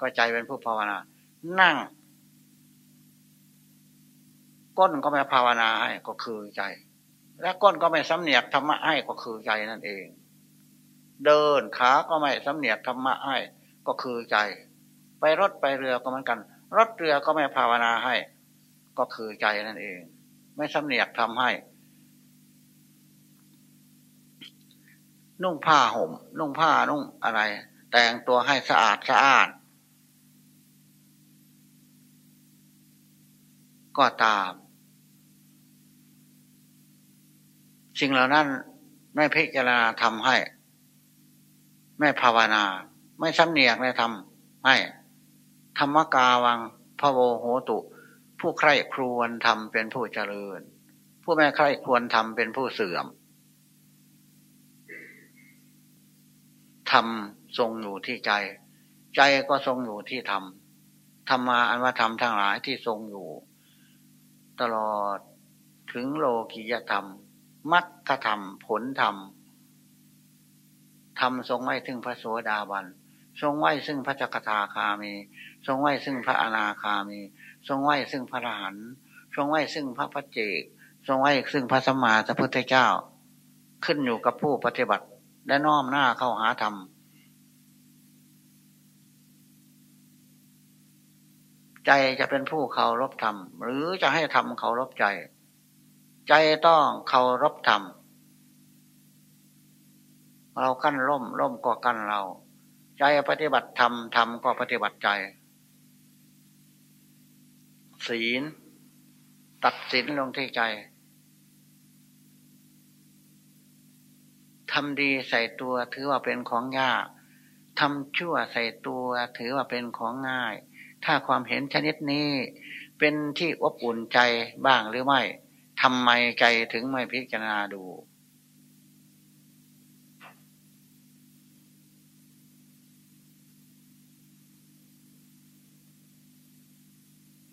ก็ใจเป็นผู้ภาวนา นั่ง ก้นก็ไม่ภาวนาให้ก็คือใจ และก้นก็ไม่สำเนียกธรรมะให้ก็คือใจนั่นเอง เดินขาก็ไม่สำเนียกธรรมะให้ก็คือใจ ไปรถไปเรือก็เหมือนกัน รถเรือก็ไม่ภาวนาให้ ก็คือใจนั่นเอง ไม่สำเนียกทำให้นุ่งผ้าห่ม นุ่งผ้านุ่งอะไร แต่งตัวให้สะอาดสะอาด ก็ตาม สิ่งเหล่านั้นไม่พิจารณาทำให้ ไม่ภาวนา ไม่สำเนียกในทำให้ ธรรมกาวังพระโวโหตุ ผู้ใคร่ครวญทำเป็นผู้เจริญ ผู้ไม่ใคร่ควรทำเป็นผู้เสื่อมธรรมทรงอยู่ที่ใจ ใจก็ทรงอยู่ที่ธรรมธรรมาอันว่าธรรมทั้งหลายที่ทรงอยู่ ตลอดถึงโลกิยธรรมมัคคธรรม ผลธรรมธรรมทรงไว้ถึงพระโสดาบันทรงไว้ซึ่งพระจักทาคามี ทรงไว้ซึ่งพระอนาคามี ทรงไว้ซึ่งพระอรหันต์ทรงไว้ซึ่งพระพัจเจก ทรงไว้ซึ่งพระสมมาสัพพุทธเจ้า ขึ้นอยู่กับผู้ปฏิบัติและน้อมหน้าเข้าหาธรรม ใจจะเป็นผู้เคารพธรรม หรือจะให้ธรรมเคารพใจ ใจต้องเคารพธรรม เรากั้นร่มร่มก็กั้นเรา ใจปฏิบัติธรรมธรรมก็ปฏิบัติใจ ศีล ตัดสินลงที่ใจทำดีใส่ตัวถือว่าเป็นของยากทำชั่วใส่ตัวถือว่าเป็นของง่าย ถ้าความเห็นชนิดนี้เป็นที่อบอุ่นใจบ้างหรือไม่ทำไมใจถึงไม่พิจารณาดู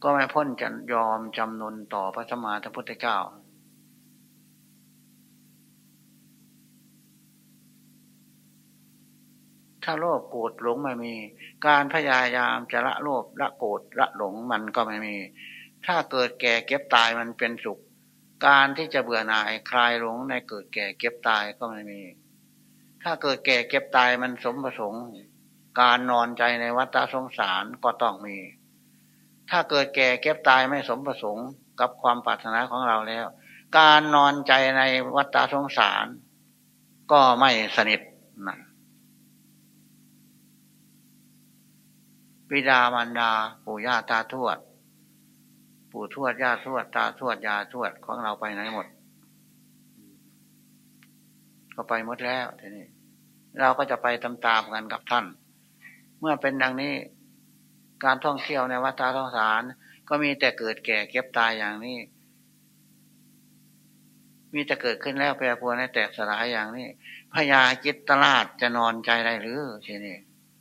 ก็ไม่พ้นจะยอมจำนนต่อพระสมมาทพุทธเจ้า ถ้าโลภโกรธหลงไม่มี การพยายามจะละโลภละโกรธละหลงมันก็ไม่มี ถ้าเกิดแก่เก็บตายมันเป็นสุข การที่จะเบื่อหน่ายคลายหลงในเกิดแก่เก็บตายก็ไม่มี ถ้าเกิดแก่เก็บตายมันสมประสงค์ การนอนใจในวัฏสงสารก็ต้องมี ถ้าเกิดแก่เก็บตายไม่สมประสงค์กับความปรารถนาของเราแล้ว การนอนใจในวัฏสงสาร ก็ไม่สนิทนะ บิดามารดา ปู่ย่าตาทวด ปู่ทวดย่าทวด ตาทวดยาทวดของเราไปไหนหมด ก็ไปหมดแล้วทีนี้เราก็จะไปตามๆกันกับท่าน เมื่อเป็นดังนี้ การท่องเที่ยวในวัดตาท่องสาร ก็มีแต่เกิดแก่เก็บตายอย่างนี้ มีแต่เกิดขึ้นแล้วแปรปรวนให้แตกสลายอย่างนี้พญาจิตตลาดจะนอนใจได้หรือทีนี้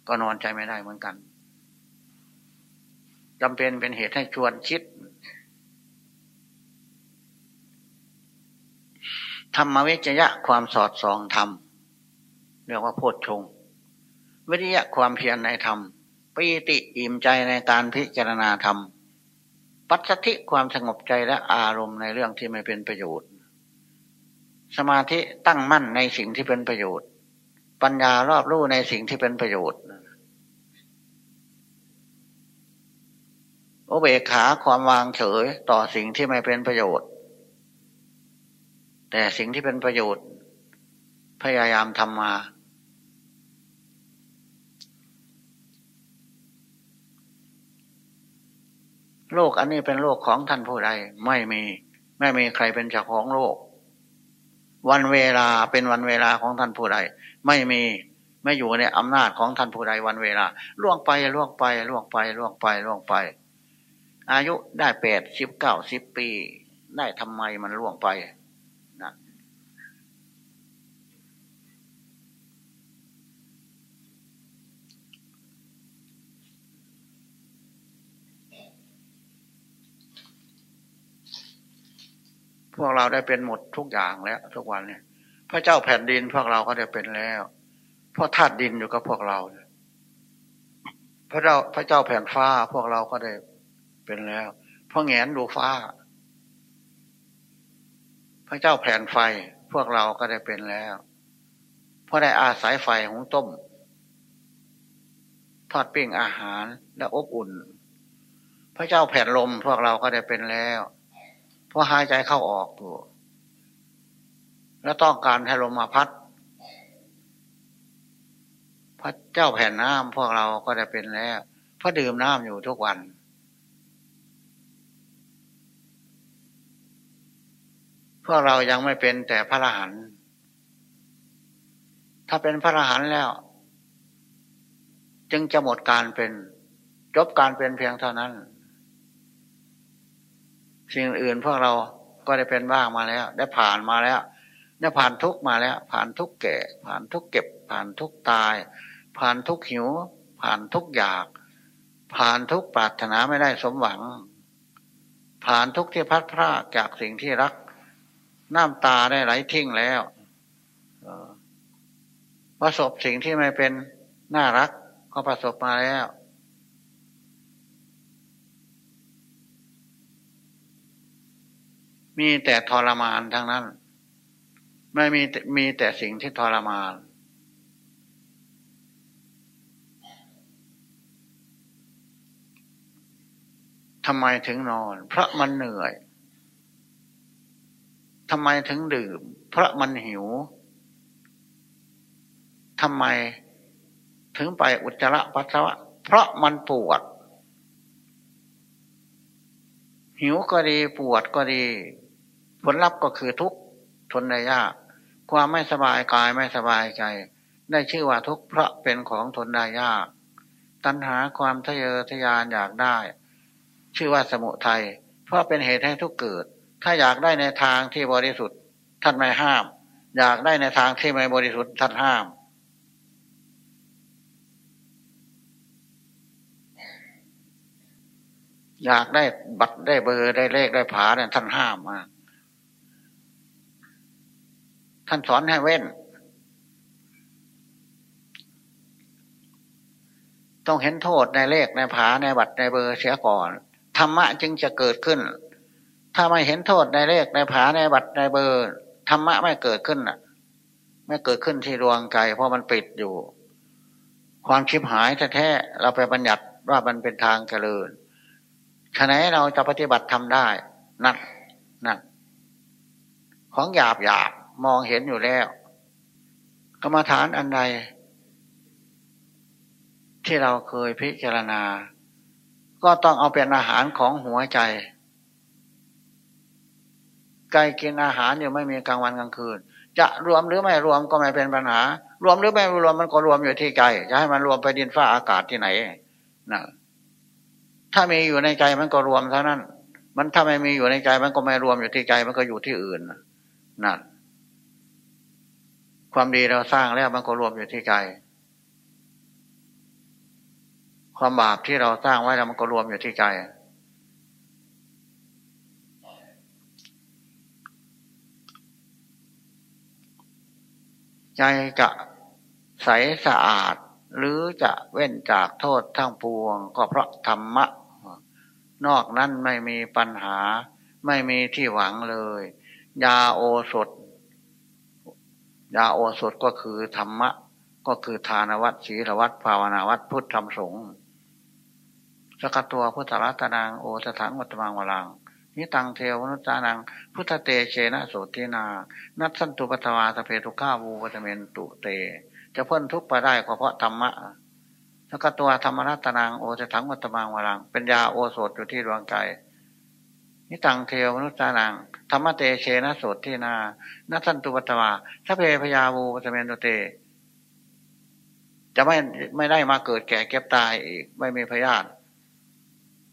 ก็นอนใจไม่ได้เหมือนกัน จำเป็นเป็นเหตุให้ชวนคิดธรรมวิจยะความสอดส่องธรรมเรียกว่าโพชฌงวิริยะความเพียรในธรรมปีติอิ่มใจในการพิจารณาธรรม ปัจสถิความสงบใจและอารมณ์ในเรื่องที่ไม่เป็นประโยชน์ สมาธิตั้งมั่นในสิ่งที่เป็นประโยชน์ ปัญญารอบรู้ในสิ่งที่เป็นประโยชน์ อุเบกขาความวางเฉยต่อสิ่งที่ไม่เป็นประโยชน์ แต่สิ่งที่เป็นประโยชน์ พยายามทำมา โลกอันนี้เป็นโลกของท่านผู้ใดไม่มี ไม่มีใครเป็นเจ้าของโลก วันเวลาเป็นวันเวลาของท่านผู้ใด ไม่มีไม่อยู่ในอำนาจของท่านผู้ใดวันเวลาล่วงไปล่วงไปล่วงไปล่วงไปล่วงไป อายุได้แปดสิบเก้าสิบปี ได้ทำไมมันล่วงไปนะพวกเราได้เป็นหมดทุกอย่างแล้ว ทุกวันเนี่ย พระเจ้าแผ่นดินพวกเราก็ได้เป็นแล้วเพราะธาตุดินอยู่กับพวกเรา พระเจ้าพระเจ้าแผ่นฟ้าพวกเราก็ได้ เป็นแล้วพอแงนดูฟ้า พระเจ้าแผ่นไฟพวกเราก็ได้เป็นแล้ว เพราะได้อาศัยไฟหุงต้ม ทอดปิ้งอาหารและอบอุ่น พระเจ้าแผ่นลมพวกเราก็ได้เป็นแล้ว เพราะหายใจเข้าออกตัวแล้วต้องการให้ลมมาพัด พระเจ้าแผ่นน้ำพวกเราก็ได้เป็นแล้วพระดื่มน้ำอยู่ทุกวัน พวกเรายังไม่เป็นแต่พระอรหันต์ถ้าเป็นพระอรหันต์แล้ว จึงจะหมดการเป็นจบการเป็นเพียงเท่านั้น สิ่งอื่นพวกเราก็ได้เป็นบ้างมาแล้ว ได้ผ่านมาแล้ว ได้ผ่านทุกมาแล้ว ผ่านทุกแก่ ผ่านทุกเก็บ ผ่านทุกตาย ผ่านทุกหิว ผ่านทุกอยาก ผ่านทุกปรารถนาไม่ได้สมหวัง ผ่านทุกที่พัดพรากจากสิ่งที่รัก น้ำตาได้ไหลทิ้งแล้วประสบสิ่งที่ไม่เป็นน่ารักก็ประสบมาแล้ว มีแต่ทรมานทั้งนั้น ไม่มีมีแต่สิ่งที่ทรมาน ทำไมถึงนอน เพราะมันเหนื่อยำไมถึงดื่ม เพราะมันหิวทำไมถึงไปอุจจาระปัสสาวะ เพราะมันปวด หิวก็ดีปวดก็ดี ผลลัพธ์ก็คือทุกข์ทนได้ยากความไม่สบายกายไม่สบายใจ ได้ชื่อว่าทุกข์เพราะเป็นของทนได้ยาก ตัณหาความทะเยอทะยานอยากได้ ชื่อว่าสมุทัยเพราะเป็นเหตุให้ทุกข์เกิด ถ้าอยากได้ในทางที่บริสุทธิ์ท่านไม่ห้าม อยากได้ในทางที่ไม่บริสุทธิ์ท่านห้าม อยากได้บัตรได้เบอร์ได้เลขได้ผาเนี่ยท่านห้ามมาท่านสอนให้เว้น ต้องเห็นโทษในเลขในผาในบัตรในเบอร์เสียก่อนธรรมะจึงจะเกิดขึ้น ถ้าไม่เห็นโทษในเลขในผาในบัตรในเบอร์ธรรมะไม่เกิดขึ้นอะ ไม่เกิดขึ้นที่ดวงใจเพราะมันปิดอยู่ ความชิบหายแท้ๆเราไปบัญญัติว่ามันเป็นทางเจริญฉะนั้นเราจะปฏิบัติทำได้นั่นนั่นของหยาบหยาบมองเห็นอยู่แล้วกรรมฐานอันใดที่เราเคยพิจารณา ก็ต้องเอาเป็นอาหารของหัวใจ ไก่กินอาหารอยู่ไม่มีกลางวันกลางคืน จะรวมหรือไม่รวมก็ไม่เป็นปัญหา รวมหรือไม่รวมมันก็รวมอยู่ที่ใจจะให้มันรวมไปดินฟ้าอากาศที่ไหนนะถ้ามีอยู่ในใจมันก็รวมเท่านั้น มันถ้าไม่มีอยู่ในใจมันก็ไม่รวมอยู่ที่ใจมันก็อยู่ที่อื่นนั่นความดีเราสร้างแล้วมันก็รวมอยู่ที่ใจความบาปที่เราสร้างไว้แล้วมันก็รวมอยู่ที่ใจ ใจจะใสสะอาด หรือจะเว้นจากโทษทั้งปวง ก็เพราะธรรมะ นอกนั้นไม่มีปัญหา ไม่มีที่หวังเลย ยาโอสถ ยาโอสถก็คือธรรมะ ก็คือทานวัตศีลวัตภาวนาวัตพุทธธรรมสงฆ์สกัตัวพุทธรัตนางโอสถานวัตมังวลัง นิตังเทวนุจานัง พุทธเตเชนะโสตินา นัตสันตุปัตวาสเพทุก้าวูวัตเมนตุเต จะพ้นทุกข์ไปได้ก็เพราะธรรมะแล้วก็ตัวธรรมรัตนางโอจะถังวัตมังวรัง เป็นยาโอสถอยู่ที่ดวงใจนิตังเทวมนุษย์นางธรรมเตเชนะโสดที่นานัตสันตุวัตวาถ้าเพพยาวูปัตเมนตุเตจะไม่ไม่ได้มาเกิดแก่เก็บตายอีก ไม่มีพยาธิ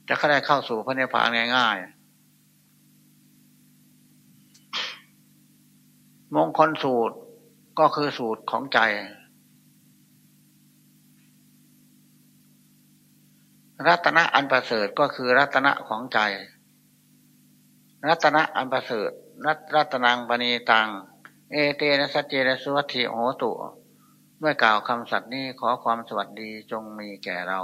จะเข้าได้เข้าสู่พระนิพพานง่ายๆ มงคลสูตรก็คือสูตรของใจ รัตนะอันประเสริฐก็คือรัตนะของใจ รัตนะอันประเสริฐรัตรัตนังปณีตัง เอเตนะสัจเจนะสุวัติโหตุเมื่อกล่าวคำสัตย์นี้ขอความสวัสดีจงมีแก่เรา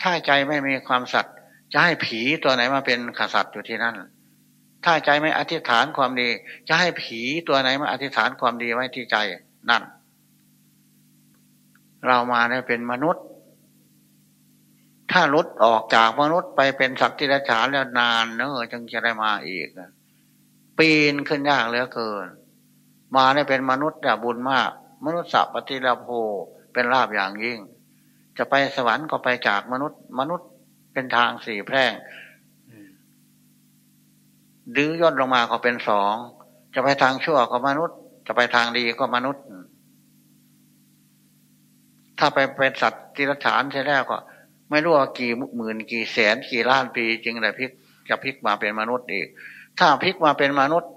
ถ้าใจไม่มีความสัตย์จะให้ผีตัวไหนมาเป็นขสัตย์อยู่ที่นั่น ถ้าใจไม่อธิษฐานความดี จะให้ผีตัวไหนมาอธิษฐานความดีไว้ที่ใจนั่น เรามาได้เป็นมนุษย์ ถ้าลดออกจากมนุษย์ไปเป็นสัตว์ที่รัฉานแล้วนานเนอะจึงจะได้มาอีกปีนขึ้นยากเหลือเกิน มาได้เป็นมนุษย์เนี่ยบุญมาก มนุษย์สัพปฏิลาโภเป็นลาบอย่างยิ่ง จะไปสวรรค์ก็ไปจากมนุษย์ มนุษย์เป็นทางสี่แพร่ง ดื้อย่นลงมาก็เป็นสอง จะไปทางชั่วก็มนุษย์ จะไปทางดีก็มนุษย์ ถ้าไปเป็นสัตว์ที่รัฉานใช่แล้วก็ ไม่รู้ว่ากี่หมื่นกี่แสนกี่ล้านปีจึงได้พลิกจะพลิกมาเป็นมนุษย์อีก ถ้าพลิกมาเป็นมนุษย์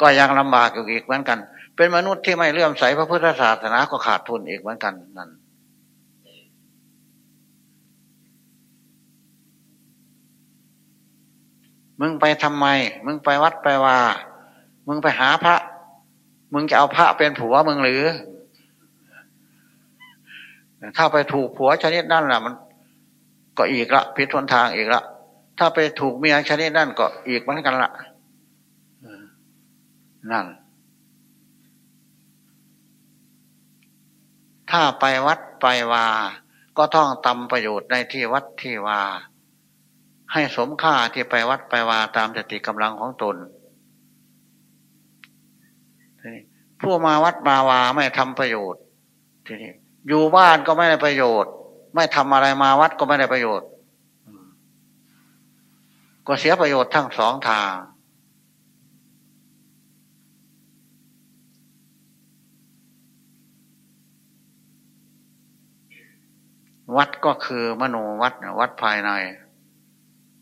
ก็ยังลำบากอยู่อีกเหมือนกัน เป็นมนุษย์ที่ไม่เลื่อมใสพระพุทธศาสนาก็ขาดทุนอีกเหมือนกันนั่น มึงไปทำไม มึงไปวัดไปว่า มึงไปหาพระ มึงจะเอาพระเป็นผัวมึงหรือ ถ้าไปถูกผัวชนิดนั่นล่ะ มันก็อีกละพิษทนทางอีกละ ถ้าไปถูกเมียชนิดนั่นก็อีกเหมือนกันละนั่น ถ้าไปวัดไปว่าก็ต้องทำประโยชน์ในที่วัดที่ว่า ให้สมค่าที่ไปวัดไปวาตามสติกำลังของตน ผู้มาวัดมาวาไม่ทำประโยชน์ทีนี้อยู่บ้านก็ไม่ได้ประโยชน์ ไม่ทำอะไรมาวัดก็ไม่ได้ประโยชน์ก็เสียประโยชน์ทั้งสองทาง วัดก็คือมโนวัดวัดภายใน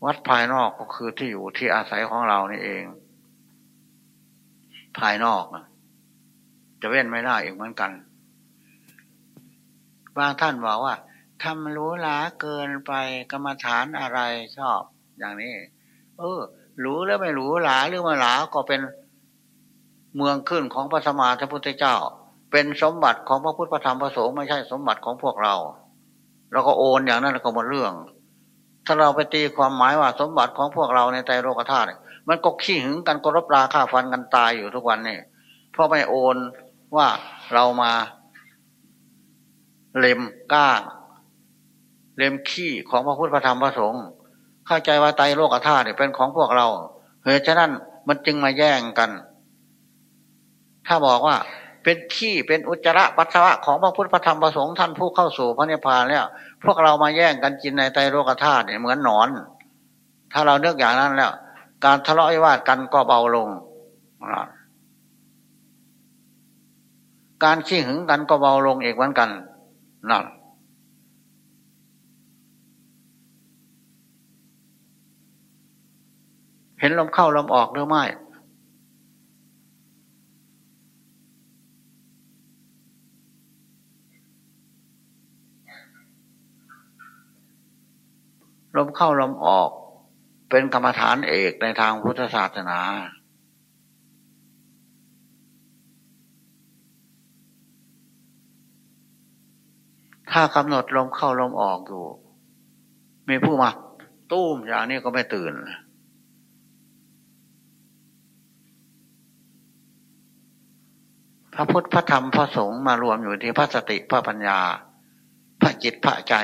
วัดภายนอกก็คือที่อยู่ที่อาศัยของเรานี่เอง ภายนอกจะเว้นไม่ได้อีกเหมือนกัน บางท่านบอกว่าทำรู้หลาเกินไปกรรมฐานอะไรชอบ อย่างนี้ เออรู้แล้วไม่รู้หลาหรือไม่หลาก็เป็นเมืองขึ้นของพระสมมาพระพุทธเจ้า เป็นสมบัติของพระพุทธธรรมพระสงฆ์ไม่ใช่สมบัติของพวกเราเราก็โอนอย่างนั้นก็หมดเรื่อง ถ้าเราไปตีความหมายว่าสมบัติของพวกเราในใจโลกธาตุมันก็ขี้หึงกันก็รบราฆ่าฟันกันตายอยู่ทุกวันนี่เพราะไม่โอนว่าเรามาเล็มก้าเล็มขี้ของพระพุทธพระธรรมพระสงฆ์เข้าใจว่าไตโลกธาตุเป็นของพวกเราเหตุฉะนั้นมันจึงมาแย่งกัน ถ้าบอกว่าเป็นขี้เป็นอุจจาระปัสสาวะของพระพุทธพระธรรมพระสงฆ์ท่านผู้เข้าสู่พระนิพพานแล้ว พวกเรามาแย่งกันกินในไตโลกธาตุเนี่ยเหมือนหนอน ถ้าเราเลือกอย่างนั้นแล้ว การทะเลาะวิวาทกันก็เบาลง การขี้หึงกันก็เบาลงอีกเหมือนกันนั่นเห็นลมเข้าลมออกหรือไม่ ลมเข้าลมออก เป็นกรรมฐานเอกในทางพุทธศาสนา ถ้ากำหนดลมเข้าลมออกอยู่ มีผู้มาตู้มอย่างนี้ก็ไม่ตื่นพระพุทธพระธรรมพระสงฆ์มารวมอยู่ที่พระสติพระปัญญา พระจิตพระใจ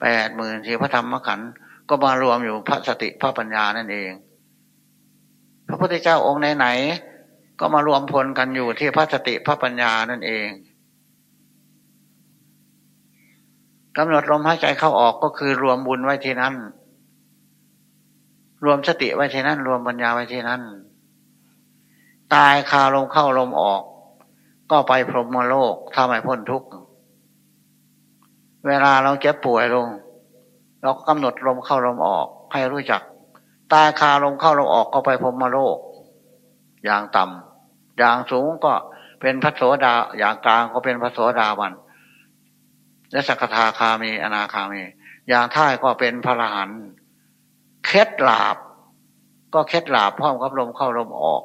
แปดหมื่นสี่พระธรรมขันธ์ก็มารวมอยู่พระสติพระปัญญานั่นเอง พระพุทธเจ้าองค์ไหนๆก็มารวมพลกันอยู่ที่พระสติพระปัญญานั่นเองกำหนดลมหายใจเข้าออกก็คือรวมบุญไว้ที่นั่น รวมสติไว้ที่นั่น รวมปัญญาไว้ที่นั่น ตายคาลมเข้าลมออก ก็ไปพรหมโลกถ้าไม่พ้นทุกข์ เวลาเราเจ็บป่วยลง เราก็กำหนดลมเข้าลมออก ให้รู้จัก ตายคาลมเข้าลมออกก็ไปพรมโลก อย่างต่ำอย่างสูงก็เป็นพระโสดาอย่างกลางก็เป็นพระโสดาบันและสักทาคามีอนาคามี อย่างท้ายก็เป็นพระรหันเคล็ดลาบ ก็เคล็ดลาบพร้อมกับลมเข้าลมออก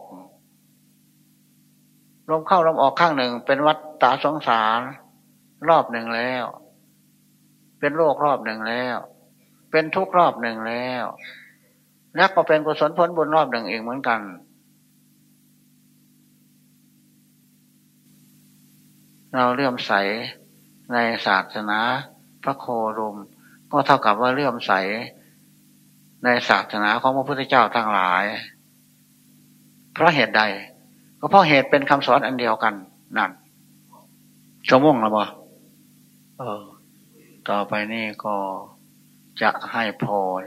ลมเข้าลมออกข้างหนึ่งเป็นวัฏตาสงสาร รอบหนึ่งแล้ว เป็นโรครอบหนึ่งแล้ว เป็นทุกรอบหนึ่งแล้ว แล้วก็เป็นกุศลผลบุญรอบหนึ่งเองเหมือนกัน เราเลื่อมใสในศาสนาพระโครมก็เท่ากับว่าเลื่อมใสในศาสนาของพระพุทธเจ้าทั้งหลาย เพราะเหตุใด ก็เพราะเหตุเป็นคำสอนอันเดียวกันนั่นชมวงหรือเปล่าเออ ต่อไปนี้ก็จะให้พร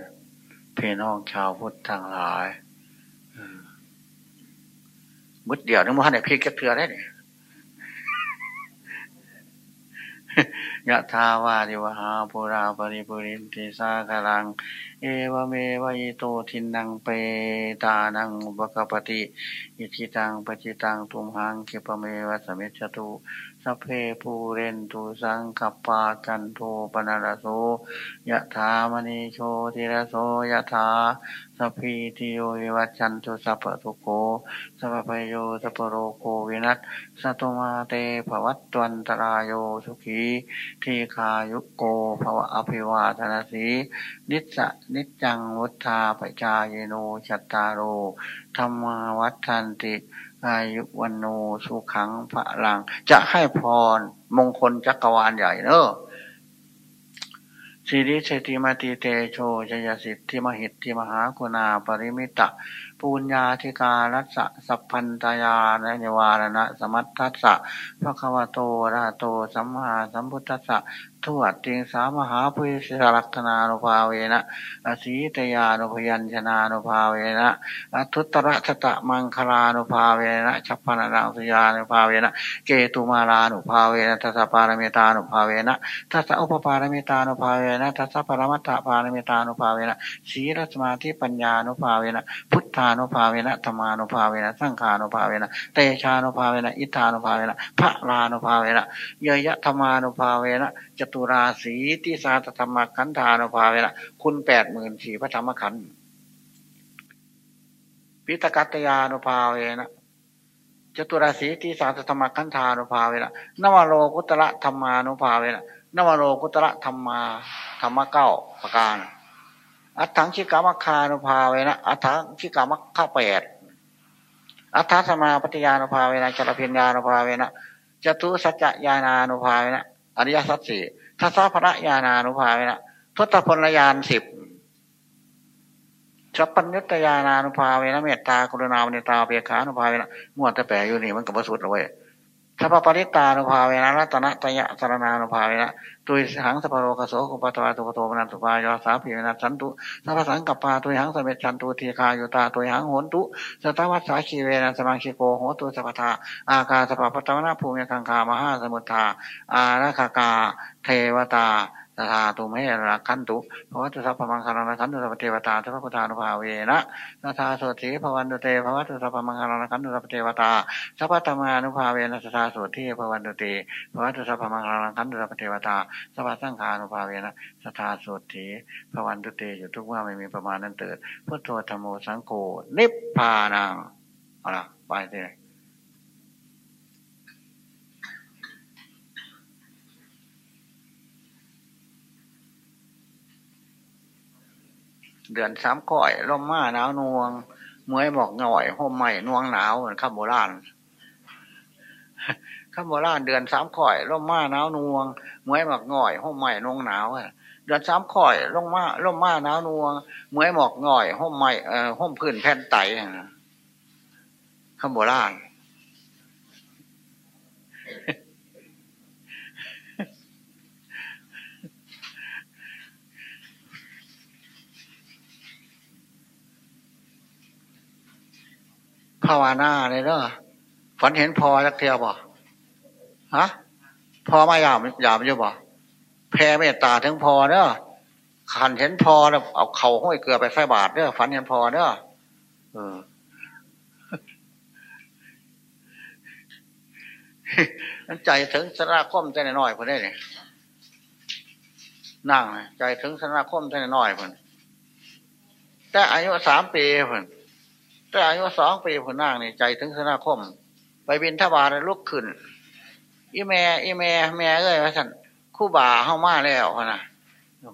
พี่น้องชาวพุทธทั้งหลายมุดเดียวนึกว่าเนี่ยพี่เก็บเถื่อได้เนี่ยยะถาวาริวะหาปูรา ปะริปูเรนติสาคะรัง เอวะเมวะอิโตทินนังเปตานังอุปะกัปปะติ อิจฉิตังปัตถิตังตุมหัง ขิปปะเมวะ สะมิชฌะตุ สัพเพปูเรนตุสังกัปปาจันโทปัณณะระโสยะถา มะณิ โชติระโสยะถา สัพพีติโยวิวัชชันตุสัพพุโกสัพพะโยสัพพะโรโค วินัสสตุมาเตภวัตวันตรายโยสุขีทีคายุโกภวะอภิวาทนาสีนิสะนิจังวุธาปจายโนชัตตาโรธรรมาวัฏทันติ อายุวันโนสุขังพระลัง จะให้พร มงคลจักรวาลใหญ่เนอะสิริเศติมาติเตโชจยสิทธิมหิทธิมหากุณาปริมิตะปุญญาธิการัสสัพพันตยาเนวารณะสมัตทัสสะพระควโตระโตสัมมาสัมพุทธัสสะ ทวดติงสามหาพุทธลักษณานุภาเวนะอสีตยานุพยัญชนานุภาเวนะทุตระชตะมังคลานุภาเวนะชัพพนานังสยานุภาเวนะเกตุมาลานุภาเวนะทัสปารเมตานุภาเวนะทัสอุปปารเมตานุภาเวนะทัสปรมัตถปารเมตานุภาเวนะสีรสมาธิปัญญานุภาเวนะพุทธานุภาเวนะธรรมานุภาเวนะสังขานุภาเวนะเตชานุภาเวนะอิทานุภาเวนะพระลานุภาเวนะเยยะธรรมานุภาเวนะ จตุราสีติสาธรรมขันธานุภาเวนะคุณแปดหมื่นสี่พระธรรมขันธ์พิตกัตยานุภาเวนะจตุราสีติสาธรรมขันธานุภาเวนะนวโรกุตระธรรมานุภาเวนะนวโรกุตระธรรมาธรรมเก้าประการอัตถังชิกามัคคานุภาเวนะอัตถังชิกามัคคาแปดอัตถสมาปฏิยานุภาเวนะจรพิญญานุภาเวนะจตุสัจจญาณานุภาเวนะ อริยสัจสี่ทัศพระญาณานุภาเวนะทศพลยานสิบสัพพัญญตยานานุภาเวนะเมตตากรุณาเมตตาเปียขานุภาเวนะม่วแต่แปลอยู่นี่มันกับสุดเลยสัพพะปะริตตานุภาเวนะ ระตะนัตตะยะสะระณานุภาเวนะ ตุยหังสัพพะโรคะโสกุปัททะวะทุกขะโทมะนัสสุปายาสา วินัสสันตุสัพพะสังกัปปาตุยหังสะมิชฌันตุทีฆายุตาตุยหังโหตุ สะตะวัสสะชีเวนะ สะมังคิโกโหตุสัพพะทาอากาสะปัพพะตะวะนะภูมิคังคามะหาสะมุททาอารักขะกา เทวะตา สะทาตุมเห รักขันตุ ภะวะตุสัพพะมังคะลัง รักขันตุสัพพะเทวะตาสัพพะพุทธานุภาเวนะ สะทาโสตถี ภะวันตุเต ภะวะตุสัพพะมังคะลัง รักขันตุสัพพะเทวะตาสัพพธรรมานุภาเวนะตถาโสติภวันตุเตภวัตุสัพพมังคารณขันตุสัพเทวตาสัพพสังขานุภาเวนะตถาโสติภวันตุเตอยู่ทุกว่าไม่มีประมาณนั้นเติดพุทโธธรรมโมสังโฆนิพพานังเอาละไปเลย เดือนสามก่อยร่มมาหนาวนวงมวยบอกหน่อยห่มใหม่นวงหนาวเหมือนข้ามโบราณข้ามโบราณเดือนสามข่อยร่มมาหนาวนวงมวยบอกหน่อยห่มใหม่นวงหนาวเดือนสามข่อยร่มมาร่มมาหนาวนวงมวยหมอกหน่อยห่มใหม่เอ่อห่มพื้นแผ่นไตข้ามโบราณ ภาวนาเลยเนาะฝันเห็นพอจักเทียวบ่ฮะพอมาหยาบหยาบอยู่บ่แพ่เมตตาถึงพอเนาะขันเห็นพอแล้วเอาเข่าห้อยเกลือไปใส่บาทเนาะฝันเห็นพอเนาะเออใจถึงสนาคมใจน้อยเพื่อนได้เนี่ยนั่งใจถึงสนาคมใจน้อยเพื่อนแต่อายุสามปีเพื่อน แต่อายุสองปีผุนนางนี่ใจถึงสนาคม ไปบินทบาทลุกขึ้น อีแม่ อีแม่ แม่เอ้ยว่าสันคู่บ่าเข้ามาแล้วนะ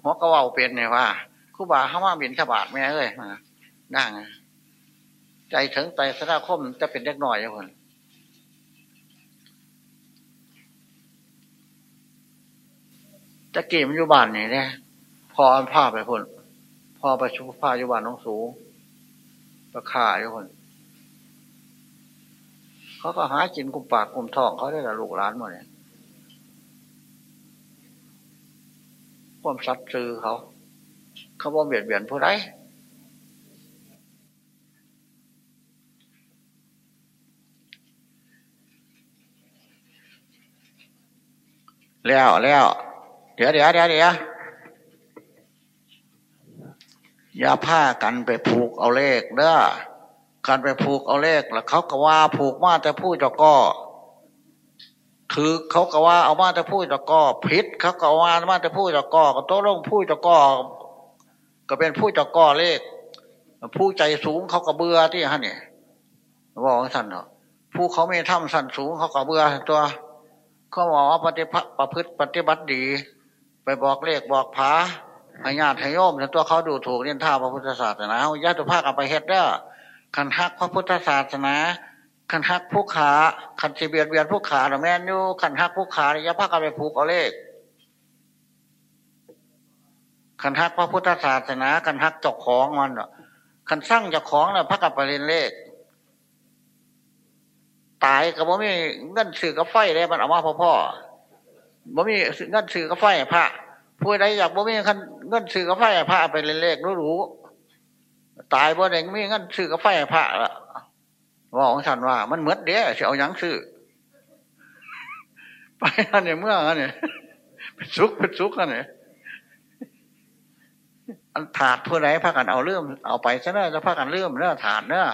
หัวกระว่าเป็นเนี่ยว่าคู่บ่าเข้ามาบินทบาทแม่เอ้ยนั่งใจถึงใจสนาคมจะเป็นเล็กน้อยอย่างคนจะกี่มอยู่บ้านนี่เนี่ยพอผ้าไปคนพอไปชุบผ้าอยู่บ้านน้องสูง ราคาทุกคน เขาก็หากินกุมปากกุมท้องเขาได้ละลูกหลานหมดเนี่ยความสัตย์ซื้อเขา เขาบอกเบียดเบียนผู้ใดแล้วแล้วเดี๋ยวเดี๋ยวเดี๋ยวเดี๋ยว อย่าผ้ากันไปผูกเอาเลขเด้อกันไปผูกเอาเลขแล้วเขาก็ว่าผูกมาแต่พูดจะก็ถือเขาก็ว่าเอามาแต่พูดจะก็ผิดเขาก็ว่ามาแต่พูดจะก็ก็โต้ลงพูดจะก็ก็เป็นพูดจะก็เลข ผู้ใจสูงเขาก็เบื่อที่ฮะเนี่ยบอกท่านเนาะผู้เขาไม่ทำสันสูงเขาก็เบื่อตัวเขาบอกว่าปฏิพประพฤติปฏิบัติดี ไปบอกเลขบอกผา อาญาติโยมแต่ตัวเขาดูถูกเรียนท่าพระพุทธศาสนาญาติภาคเอาไปเฮ็ดเด้อขันทักพระพุทธศาสนาขันหักผู้ขาขันสิเบียดเบียนผู้ขาหรือแม่นอยู่ขันหักผู้ขาอย่าพากันไปผูกเอาเลขขันหักพระพุทธศาสนาขันหักเจ้าของมันขันสร้างเจ้าของเนี่ยพากันไปเรียนเลขตายกับบ่มีเงินสื่อกับไฟเลยมันเอามาพ่อพ่อบ่มีเงินสื่อกับไฟพระ ผู้ใดอยากบ่มีเงินสื่อกับไฟพระไปเรียนเลขรู้รู้ตายบ่ได้มีเงินสื่อกับไฟพระละว่าของฉันว่า มันเหมือนเด้เสียเอายังซื้อไปอันเนี่ยเมื่ออันเนี่ยเป็นสุกเป็นสุกอันเนี่ยอันถาดผู้ใดพากันเอาเรื่มเอาไปซะเนอะจะพากันเรื่มเนอะถาดเนอะ